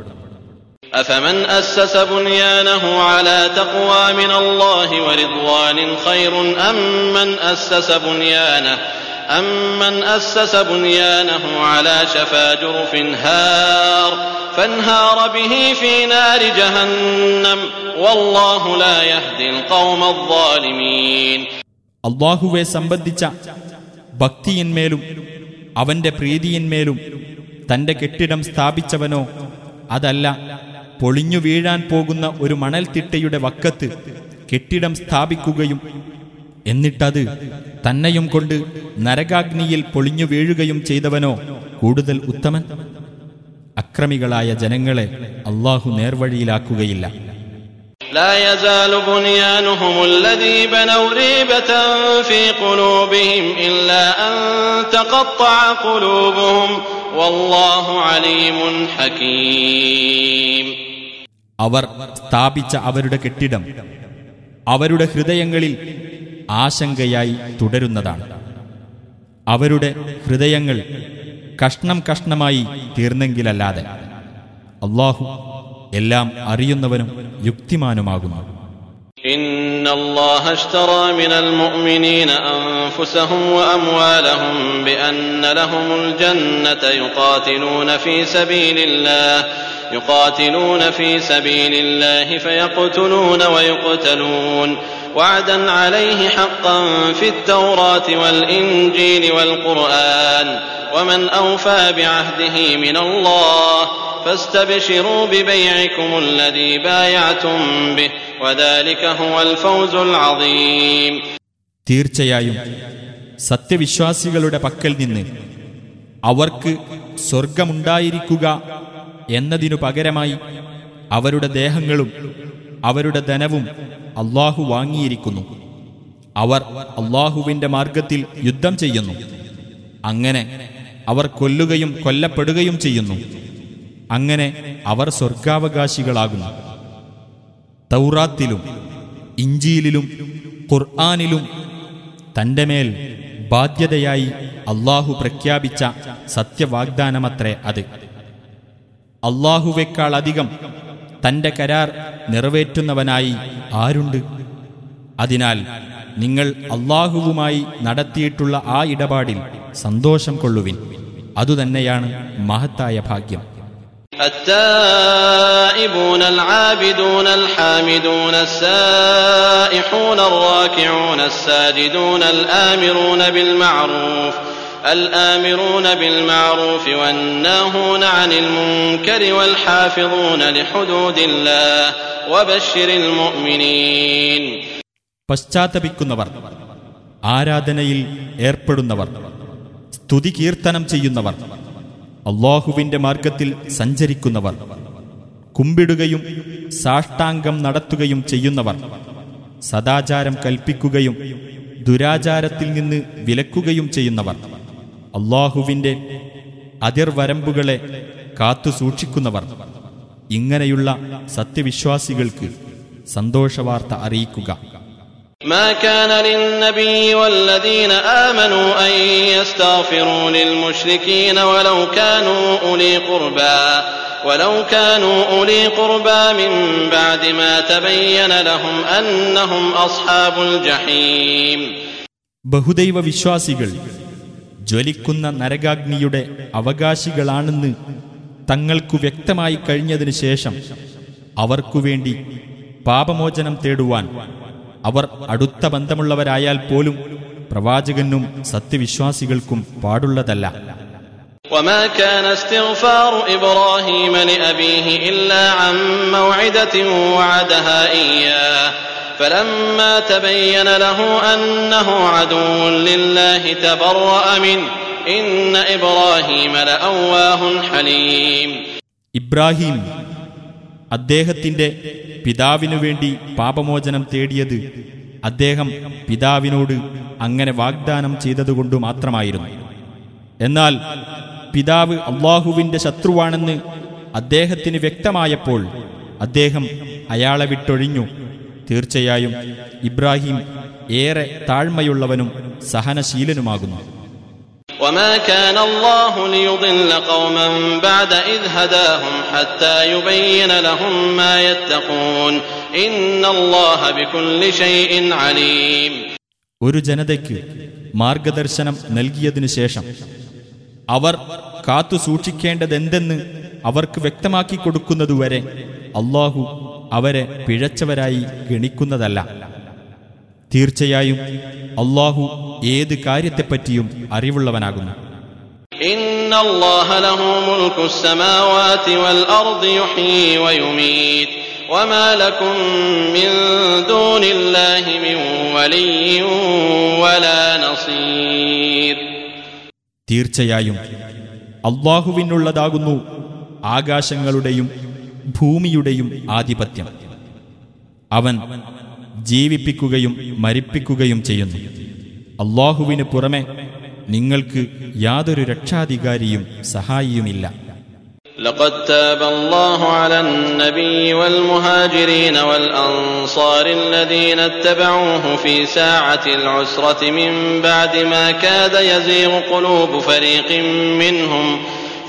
أفمن أسس بنيانه على تقوى من الله ورضوان خير أم من أسس بنيانه أمن أسس بنيانه على شفا جرف هار فانهار به في نار جهنم والله لا يهدي القوم الظالمين അള്ളാഹുവെ സംബന്ധിച്ച ഭക്തിയിന്മേലും അവന്റെ പ്രീതിയിന്മേലും തന്റെ കെട്ടിടം സ്ഥാപിച്ചവനോ അതല്ല പൊളിഞ്ഞു വീഴാൻ പോകുന്ന ഒരു മണൽത്തിട്ടയുടെ വക്കത്ത് കെട്ടിടം സ്ഥാപിക്കുകയും എന്നിട്ടത് തന്നെയും കൊണ്ട് നരകാഗ്നിയിൽ പൊളിഞ്ഞു വീഴുകയും ചെയ്തവനോ കൂടുതൽ ഉത്തമൻ അക്രമികളായ ജനങ്ങളെ അള്ളാഹു നേർവഴിയിലാക്കുകയില്ല لا يزال بنيانهم الذي بنوا ريبة في قلوبهم إلا أن تقطع قلوبهم والله عليم حكيم അവർ സ്ഥാപിച്ച അവരുടെ കെട്ടിടം അവരുടെ ഹൃദയങ്ങളിൽ ആശങ്കയായി തുടരുന്നതാണ് അവരുടെ ഹൃദയങ്ങൾ കഷ്ണം കഷ്ണമായി തീർന്നെങ്കിലല്ലാതെ അള്ളാഹു എല്ലാം അറിയുന്നവനും യുക്തിമാനുമാകുന്നു إن الله اشترى من المؤمنين أنفسهم وأموالهم بأن لهم الجنة يقاتلون في سبيل الله يقاتلون في سبيل الله فيقتلون ويقتلون وعدا عليه حقا في التوراة والإنجيل والقرآن ومن أوفى بعهده من الله فاستبشروا ببيعكم الذي بايعتم به وذلك هو الفوز العظيم തീർച്ചയായും സത്യവിശ്വാസികളുടെ പക്കൽ നിന്ന് അവർക്ക് സ്വർഗമുണ്ടായിരിക്കുക എന്നതിനു പകരമായി അവരുടെ ദേഹങ്ങളും അവരുടെ ധനവും അള്ളാഹു വാങ്ങിയിരിക്കുന്നു. അവർ അള്ളാഹുവിന്റെ മാർഗത്തിൽ യുദ്ധം ചെയ്യുന്നു. അങ്ങനെ അവർ കൊല്ലുകയും കൊല്ലപ്പെടുകയും ചെയ്യുന്നു. അങ്ങനെ അവർ സ്വർഗാവകാശികളാകുന്നു തൗറാത്തിലും ഇഞ്ചിയിലും ഖുർആാനിലും തന്റെ മേൽ ബാധ്യതയായി അള്ളാഹു പ്രഖ്യാപിച്ച സത്യവാഗ്ദാനമത്രേ അത്. അള്ളാഹുവേക്കാൾ അധികം തന്റെ കരാർ നിറവേറ്റുന്നവനായി ആരുണ്ട് അതിനാൽ നിങ്ങൾ അള്ളാഹുവുമായി നടത്തിയിട്ടുള്ള ആ ഇടപാടിൽ സന്തോഷം കൊള്ളുവിൻ അതുതന്നെയാണ് മഹത്തായ ഭാഗ്യം التائبون العابدون الحامدون السائحون الراكعون الساجدون الآمرون بالمعروف الآمرون بالمعروف والناهون عن المنكر والحافظون لحدود الله وبشر المؤمنين പശ്ചാത്തപിക്കുന്നവർ ആരാധനയിൽ ഏർപ്പെടുന്നവർ സ്തുതി കീർത്തനം ചെയ്യുന്നവർ അള്ളാഹുവിന്റെ മാർഗത്തിൽ സഞ്ചരിക്കുന്നവർ കുമ്പിടുകയും സാഷ്ടാംഗം നടത്തുകയും ചെയ്യുന്നവർ സദാചാരം കൽപ്പിക്കുകയും ദുരാചാരത്തിൽ നിന്ന് വിലക്കുകയും ചെയ്യുന്നവർ അള്ളാഹുവിന്റെ അതിർവരമ്പുകളെ കാത്തു സൂക്ഷിക്കുന്നവർ ഇങ്ങനെയുള്ള സത്യവിശ്വാസികൾക്ക് സന്തോഷവാർത്ത അറിയിക്കുക ما كان للنبي والذين آمنوا أن يستغفروا للمشركين ولو كانوا أولي قربى ولو كانوا أولي قربى من بعد ما تبين لهم أنهم أصحاب الجحيم ബഹുദൈവ വിശ്വാസികൾ ജ്വലിക്കുന്ന നരകാഗ്നിയുടെ അവകാശികളാണെന്ന് തങ്ങൾക്കു വ്യക്തമായി കഴിഞ്ഞതിനു ശേഷം അവർക്കുവേണ്ടി പാപമോചനം തേടുവാൻ അവർ അടുത്ത ബന്ധമുള്ളവരായാൽ പോലും പ്രവാചകനും സത്യവിശ്വാസികൾക്കും പാടുള്ളതല്ല وما كان استغفار إبراهيم لأبيه إلا عن موعدة وعدها إياه فلما تبين له أنه عدو لله تبرأ منه إن إبراهيم لأواه حليم ഇബ്രാഹിം അദ്ദേഹത്തിന്റെ പിതാവിനു വേണ്ടി പാപമോചനം തേടിയത് അദ്ദേഹം പിതാവിനോട് അങ്ങനെ വാഗ്ദാനം ചെയ്തതുകൊണ്ടു മാത്രമായിരുന്നു എന്നാൽ പിതാവ് അള്ളാഹുവിന്റെ ശത്രുവാണെന്ന് അദ്ദേഹത്തിന് വ്യക്തമായപ്പോൾ അദ്ദേഹം അയാളെ വിട്ടൊഴിഞ്ഞു തീർച്ചയായും ഇബ്രാഹിം ഏറെ താഴ്മയുള്ളവനും സഹനശീലനുമാകുന്നു وما كان الله ليضل قوما بعد إذ هداهم حتى يبين لهم ما يتقون إن الله بكل شيء عليم ഒരു ജനതയ്ക്ക് മാർഗദർശനം നൽകിയതിനു ശേഷം അവർ കാത്തു സൂക്ഷിക്കേണ്ടതെന്തെന്ന് അവർക്ക് വ്യക്തമാക്കി കൊടുക്കുന്നതുവരെ അള്ളാഹു അവരെ പിഴച്ചവരായി ഗണിക്കുന്നതല്ല. തീർച്ചയായും അള്ളാഹു ഏത് കാര്യത്തെപ്പറ്റിയും അറിവുള്ളവനാകുന്നു. തീർച്ചയായും അള്ളാഹുവിനുള്ളതാകുന്നു ആകാശങ്ങളുടെയും ഭൂമിയുടെയും ആധിപത്യം അവൻ ജീവിപ്പിക്കുകയും മരിപ്പിക്കുകയും ചെയ്യുന്നു അള്ളാഹുവിന് പുറമെ നിങ്ങൾക്ക് യാതൊരു രക്ഷാധികാരിയും സഹായിയുമില്ല لقد تاب الله على النبي والمهاجرين والأنصار الذين اتبعوه في ساعة العسرة من بعد ما كاد يزيغ قلوب فريق منهم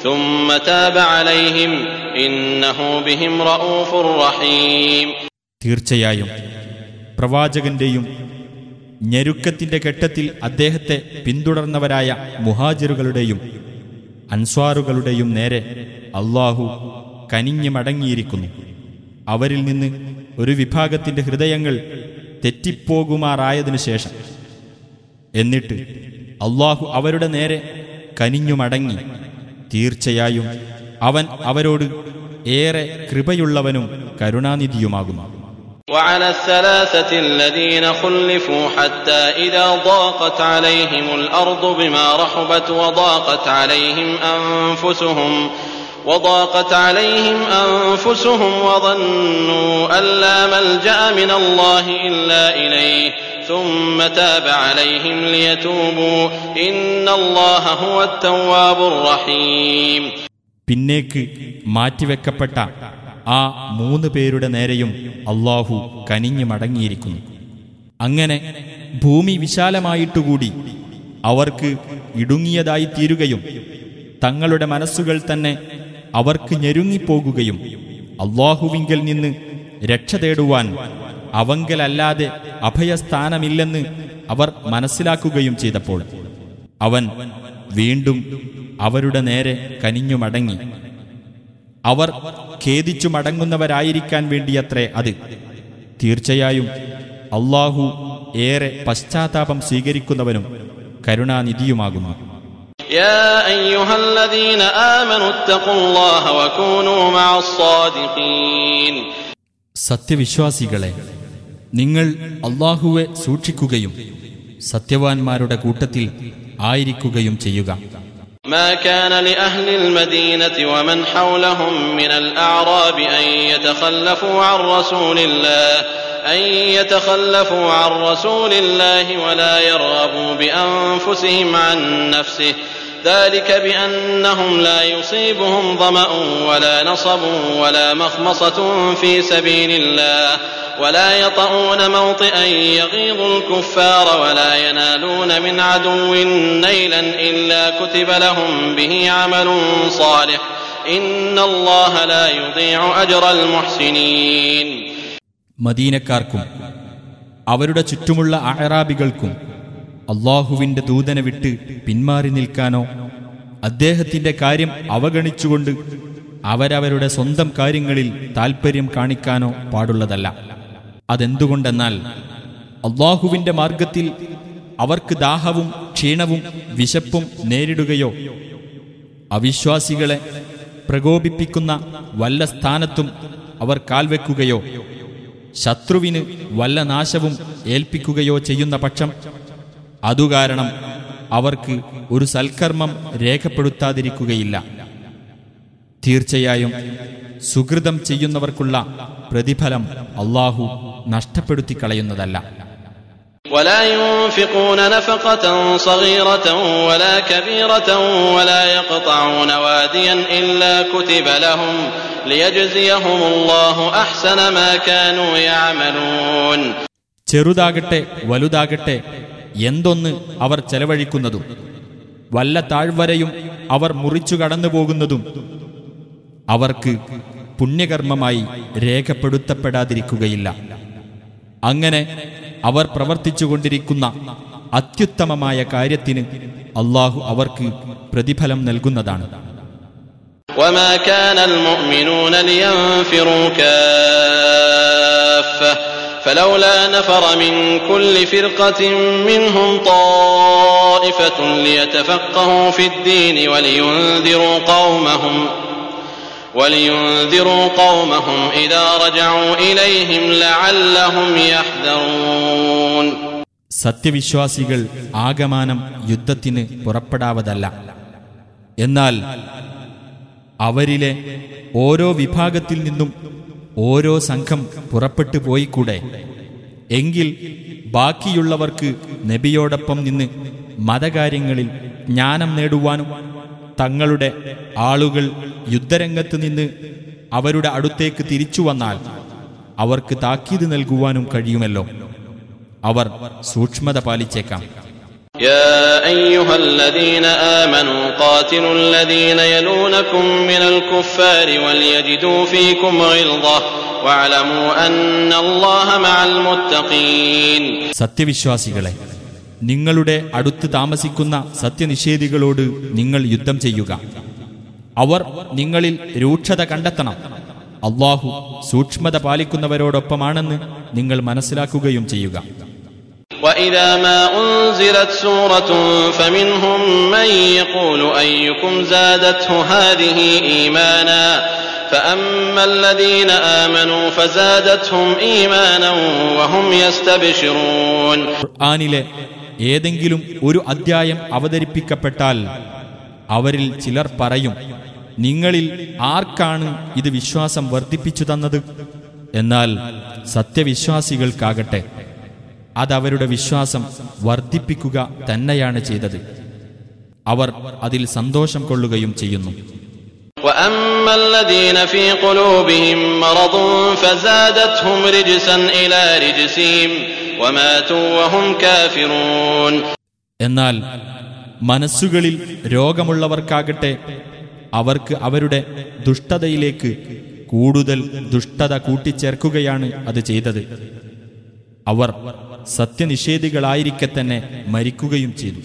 ثم تاب عليهم إنه بهم رؤوف رحيم തീർച്ചയായും പ്രവാചകന്റെയും ഞെരുക്കത്തിന്റെ ഘട്ടത്തിൽ അദ്ദേഹത്തെ പിന്തുടർന്നവരായ മുഹാജിറുകളുടെയും അൻസ്വാറുകളുടെയും നേരെ അള്ളാഹു കനിഞ്ഞു മടങ്ങിയിരിക്കുന്നു അവരിൽ നിന്ന് ഒരു വിഭാഗത്തിന്റെ ഹൃദയങ്ങൾ തെറ്റിപ്പോകുമാറായതിനു ശേഷം എന്നിട്ട് അള്ളാഹു അവരുടെ നേരെ കനിഞ്ഞു മടങ്ങി തീർച്ചയായും അവൻ അവരോട് ഏറെ കൃപയുള്ളവനും കരുണാനിധിയുമാകുന്നു وعلى الثلاثة الذين خلفوا حتى إذا ضاقت عليهم الأرض بما رحبت وضاقت عليهم أنفسهم وضاقت عليهم أنفسهم وظنوا أن لا ملجأ من الله إلا إليه ثم تاب عليهم ليتوبوا إن الله هو التواب الرحيم പിന്നേക്ക് മാറ്റിവെക്കപ്പെട്ട ആ മൂന്ന് പേരുടെ നേരെയും അള്ളാഹു കനിഞ്ഞു മടങ്ങിയിരിക്കുന്നു അങ്ങനെ ഭൂമി വിശാലമായിട്ടുകൂടി അവർക്ക് ഇടുങ്ങിയതായി തീരുകയും തങ്ങളുടെ മനസ്സുകൾ തന്നെ അവർക്ക് ഞെരുങ്ങിപ്പോകുകയും അള്ളാഹുവിങ്കൽ നിന്ന് രക്ഷ തേടുവാൻ അവങ്കലല്ലാതെ അഭയസ്ഥാനമില്ലെന്ന് അവർ മനസ്സിലാക്കുകയും ചെയ്തപ്പോൾ അവൻ വീണ്ടും അവരുടെ നേരെ കനിഞ്ഞു മടങ്ങി അവർ ഖേദിച്ചു മടങ്ങുന്നവരായിരിക്കാൻ വേണ്ടിയത്രേ അത്. തീർച്ചയായും അള്ളാഹു ഏറെ പശ്ചാത്താപം സ്വീകരിക്കുന്നവനും കരുണാനിധിയുമാകുന്നു. സത്യവിശ്വാസികളെ നിങ്ങൾ അള്ളാഹുവെ സൂക്ഷിക്കുകയും സത്യവാൻമാരുടെ കൂട്ടത്തിൽ ആയിരിക്കുകയും ചെയ്യുക ما كان لأهل المدينة ومن حولهم من الأعراب أن يتخلفوا عن رسول الله أن يتخلفوا عن رسول الله ولا يرغبوا بأنفسهم عن نفسه ذلك بأنهم لا يصيبهم ظمأ ولا نصب ولا مخمصة في سبيل الله ولا يطؤون موطئا يغيظ الكفار ولا ينالون من عدو نيلا إلا كتب لهم به عمل صالح إن الله لا يضيع أجر المحسنين മദീനക്കാർക്കും അവരുടെ ചുറ്റുമുള്ള അഹറാബികൾക്കും അള്ളാഹുവിന്റെ ദൂതനെ വിട്ട് പിന്മാറി നിൽക്കാനോ? അദ്ദേഹത്തിന്റെ കാര്യം അവഗണിച്ചുകൊണ്ട് അവരവരുടെ സ്വന്തം കാര്യങ്ങളിൽ താൽപ്പര്യം കാണിക്കാനോ പാടുള്ളതല്ല. അതെന്തുകൊണ്ടെന്നാൽ അള്ളാഹുവിന്റെ മാർഗത്തിൽ അവർക്ക് ദാഹവും ക്ഷീണവും വിശപ്പും നേരിടുകയോ അവിശ്വാസികളെ പ്രകോപിപ്പിക്കുന്ന വല്ല സ്ഥാനത്തും അവർ കാൽവെക്കുകയോ ശത്രുവിന് വല്ല നാശവും ഏൽപ്പിക്കുകയോ ചെയ്യുന്ന പക്ഷം അതുകാരണം അവർക്ക് ഒരു സൽക്കർമ്മം രേഖപ്പെടുത്താതിരിക്കുകയില്ല തീർച്ചയായും സുഹൃതം ചെയ്യുന്നവർക്കുള്ള പ്രതിഫലം അള്ളാഹു നഷ്ടപ്പെടുത്തി കളയുന്നതല്ല ولا ينفقون نفقة صغيرة ولا كبيرة ولا يقطعون واديا إلا كتب لهم ليجزيهم الله أحسن ما كانوا يعملون ചെറുതാകട്ടെ വലുതാകട്ടെ എന്തൊന്ന് അവർ ചെലവഴിക്കുന്നതും വല്ല താഴ്വരയും അവർ മുറിച്ചു കടന്നു പോകുന്നതും അവർക്ക് പുണ്യകർമ്മമായി രേഖപ്പെടുത്തപ്പെടാതിരിക്കുകയില്ല അങ്ങനെ അവർ പ്രവർത്തിച്ചുകൊണ്ടിരിക്കുന്ന അത്യുത്തമമായ കാര്യത്തിന് അള്ളാഹു അവർക്ക് പ്രതിഫലം നൽകുന്നതാണ് وما كان المؤمنون لينفروا كافة فلولا نفر من كل فرقة منهم طائفة ليتفقهوا في الدين ولينذروا قومهم ولينذروا قومهم إذا رجعوا إليهم لعلهم يحذرون സത്യവിശ്വാസികൾ ആകമാനം യുദ്ധത്തിന് പുറപ്പെടാവതല്ല എന്നാൽ അവരിലെ ഓരോ വിഭാഗത്തിൽ നിന്നും ഓരോ സംഘം പുറപ്പെട്ടു പോയിക്കൂടെ? എങ്കിൽ ബാക്കിയുള്ളവർക്ക് നബിയോടൊപ്പം നിന്ന് മതകാര്യങ്ങളിൽ ജ്ഞാനം നേടുവാനും തങ്ങളുടെ ആളുകൾ യുദ്ധരംഗത്ത് നിന്ന് അവരുടെ അടുത്തേക്ക് തിരിച്ചു വന്നാൽ അവർക്ക് താക്കീത് നൽകുവാനും കഴിയുമല്ലോ. അവർ സൂക്ഷ്മത പാലിച്ചേക്കാം. يا أيها الذين آمنوا قاتلوا الذين يلونكم من الكفار وليجدوا فيكم غلظة واعلموا أن الله مع المتقين സത്യവിശ്വാസികളെ നിങ്ങളുടെ അടുത്ത് താമസിക്കുന്ന സത്യനിഷേധികളോട് നിങ്ങൾ യുദ്ധം ചെയ്യുക അവർ നിങ്ങളിൽ രൂക്ഷത കണ്ടെത്തണം അള്ളാഹു സൂക്ഷ്മത പാലിക്കുന്നവരോടൊപ്പമാണെന്ന് നിങ്ങൾ മനസ്സിലാക്കുകയും ചെയ്യുക وإذا ما أنزلت سورة فمنهم من يقول أيكم زادته هذه إيمانا فأما الذين آمنوا فزادتهم إيمانا وهم يستبشرون ഖുർആനിലെ ഏതെങ്കിലും ഒരു അദ്ധ്യായം അവതരിപ്പിക്കപ്പെട്ടാൽ അവരിൽ ചിലർ പറയും നിങ്ങളിൽ ആർക്കാണ് ഇത് വിശ്വാസം വർദ്ധിപ്പിച്ചു തന്നത് എന്നാൽ സത്യവിശ്വാസികൾക്കാകട്ടെ അതവരുടെ വിശ്വാസം വർദ്ധിപ്പിക്കുക തന്നെയാണ് ചെയ്തത്. അവർ അതിൽ സന്തോഷം കൊള്ളുകയും ചെയ്യുന്നു. എന്നാൽ മനസ്സുകളിൽ രോഗമുള്ളവർക്കാകട്ടെ അവർക്ക് അവരുടെ ദുഷ്ടതയിലേക്ക് കൂടുതൽ ദുഷ്ടത കൂട്ടിച്ചേർക്കുകയാണ് അത് ചെയ്തത്. അവർ സത്യനിഷേധികളായിരിക്കെ തന്നെ മരിക്കുകയും ചെയ്തു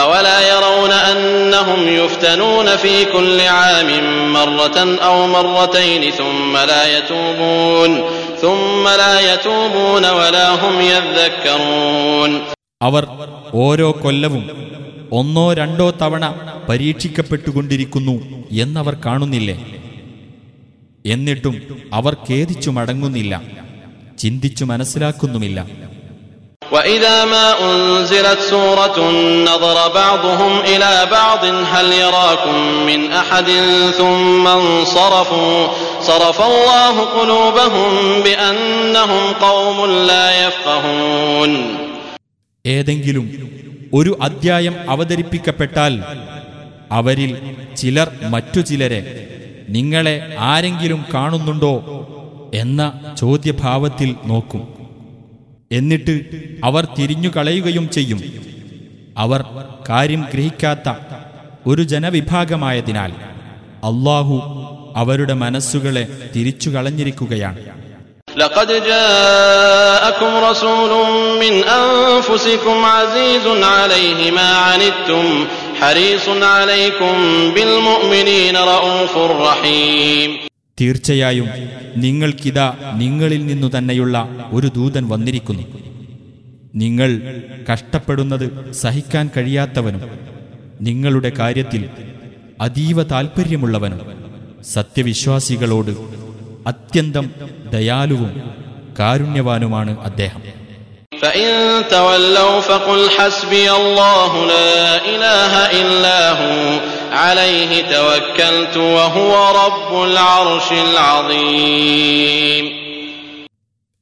أولا يرون أنهم يفتنون في كل عام مرة أو مرتين ثم لا يتوبون ثم لا يتوبون ولا هم يذكرون അവർ ഓരോ കൊല്ലവും ഒന്നോ രണ്ടോ തവണ പരീക്ഷിക്കപ്പെട്ടുകൊണ്ടിരിക്കുന്നു എന്നവർ കാണുന്നില്ലേ എന്നിട്ടും അവർ ഖേദിച്ചു മടങ്ങുന്നില്ല ചിന്തിച്ചു മനസ്സിലാക്കുന്നുമില്ല وإذا ما أنزلت سورة نظر بعضهم إلى بعض هل يراكم من أحد ثم انصرفوا صرف الله قلوبهم بأنهم قوم لا يفقهون ഏതെങ്കിലും ഒരു അദ്ധ്യായം അവതരിപ്പിക്കപ്പെട്ടാൽ അവരിൽ ചിലർ മറ്റു ചിലരെ നിങ്ങളെ ആരെങ്കിലും കാണുന്നുണ്ടോ എന്ന ചോദ്യഭാവത്തിൽ നോക്കും എന്നിട്ട് അവർ തിരിഞ്ഞു കളയുകയും ചെയ്യും അവർ കാര്യം ഗ്രഹിക്കാത്ത ഒരു ജനവിഭാഗമായതിനാൽ അള്ളാഹു അവരുടെ മനസ്സുകളെ തിരിച്ചു കളഞ്ഞിരിക്കുകയാണ് لقد جاءكم رسول من أنفسكم عزيز عليه ما عنتم حريص عليكم بالمؤمنين رؤوف رحيم തീർച്ചയായും നിങ്ങൾക്കിതാ നിങ്ങളിൽ നിന്നു തന്നെയുള്ള ഒരു ദൂതൻ വന്നിരിക്കുന്നു. നിങ്ങൾ കഷ്ടപ്പെടുന്നത് സഹിക്കാൻ കഴിയാത്തവനും നിങ്ങളുടെ കാര്യത്തിൽ അതീവ താൽപ്പര്യമുള്ളവനും സത്യവിശ്വാസികളോട് അത്യന്തം ദയാലുവും കാരുണ്യവാനുമാണ് അദ്ദേഹം. فإن تولوا فقل حسبي الله لا إله إلا هو عليه توكلت وهو رب العرش العظيم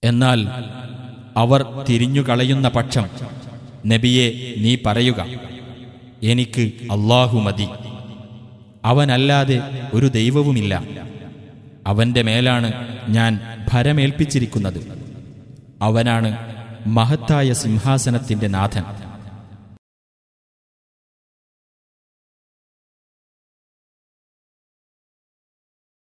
എന്നാൽ അവർ തിരിഞ്ഞുകളയുന്ന പക്ഷം നബിയെ നീ പറയുക എനിക്ക് അള്ളാഹു മതി അവനല്ലാതെ ഒരു ദൈവവുമില്ല അവന്റെ മേലാണ് ഞാൻ ഭരമേൽപ്പിച്ചിരിക്കുന്നത് അവനാണ് മഹത്തായ സിംഹാസനത്തിന്റെ നാഥൻ.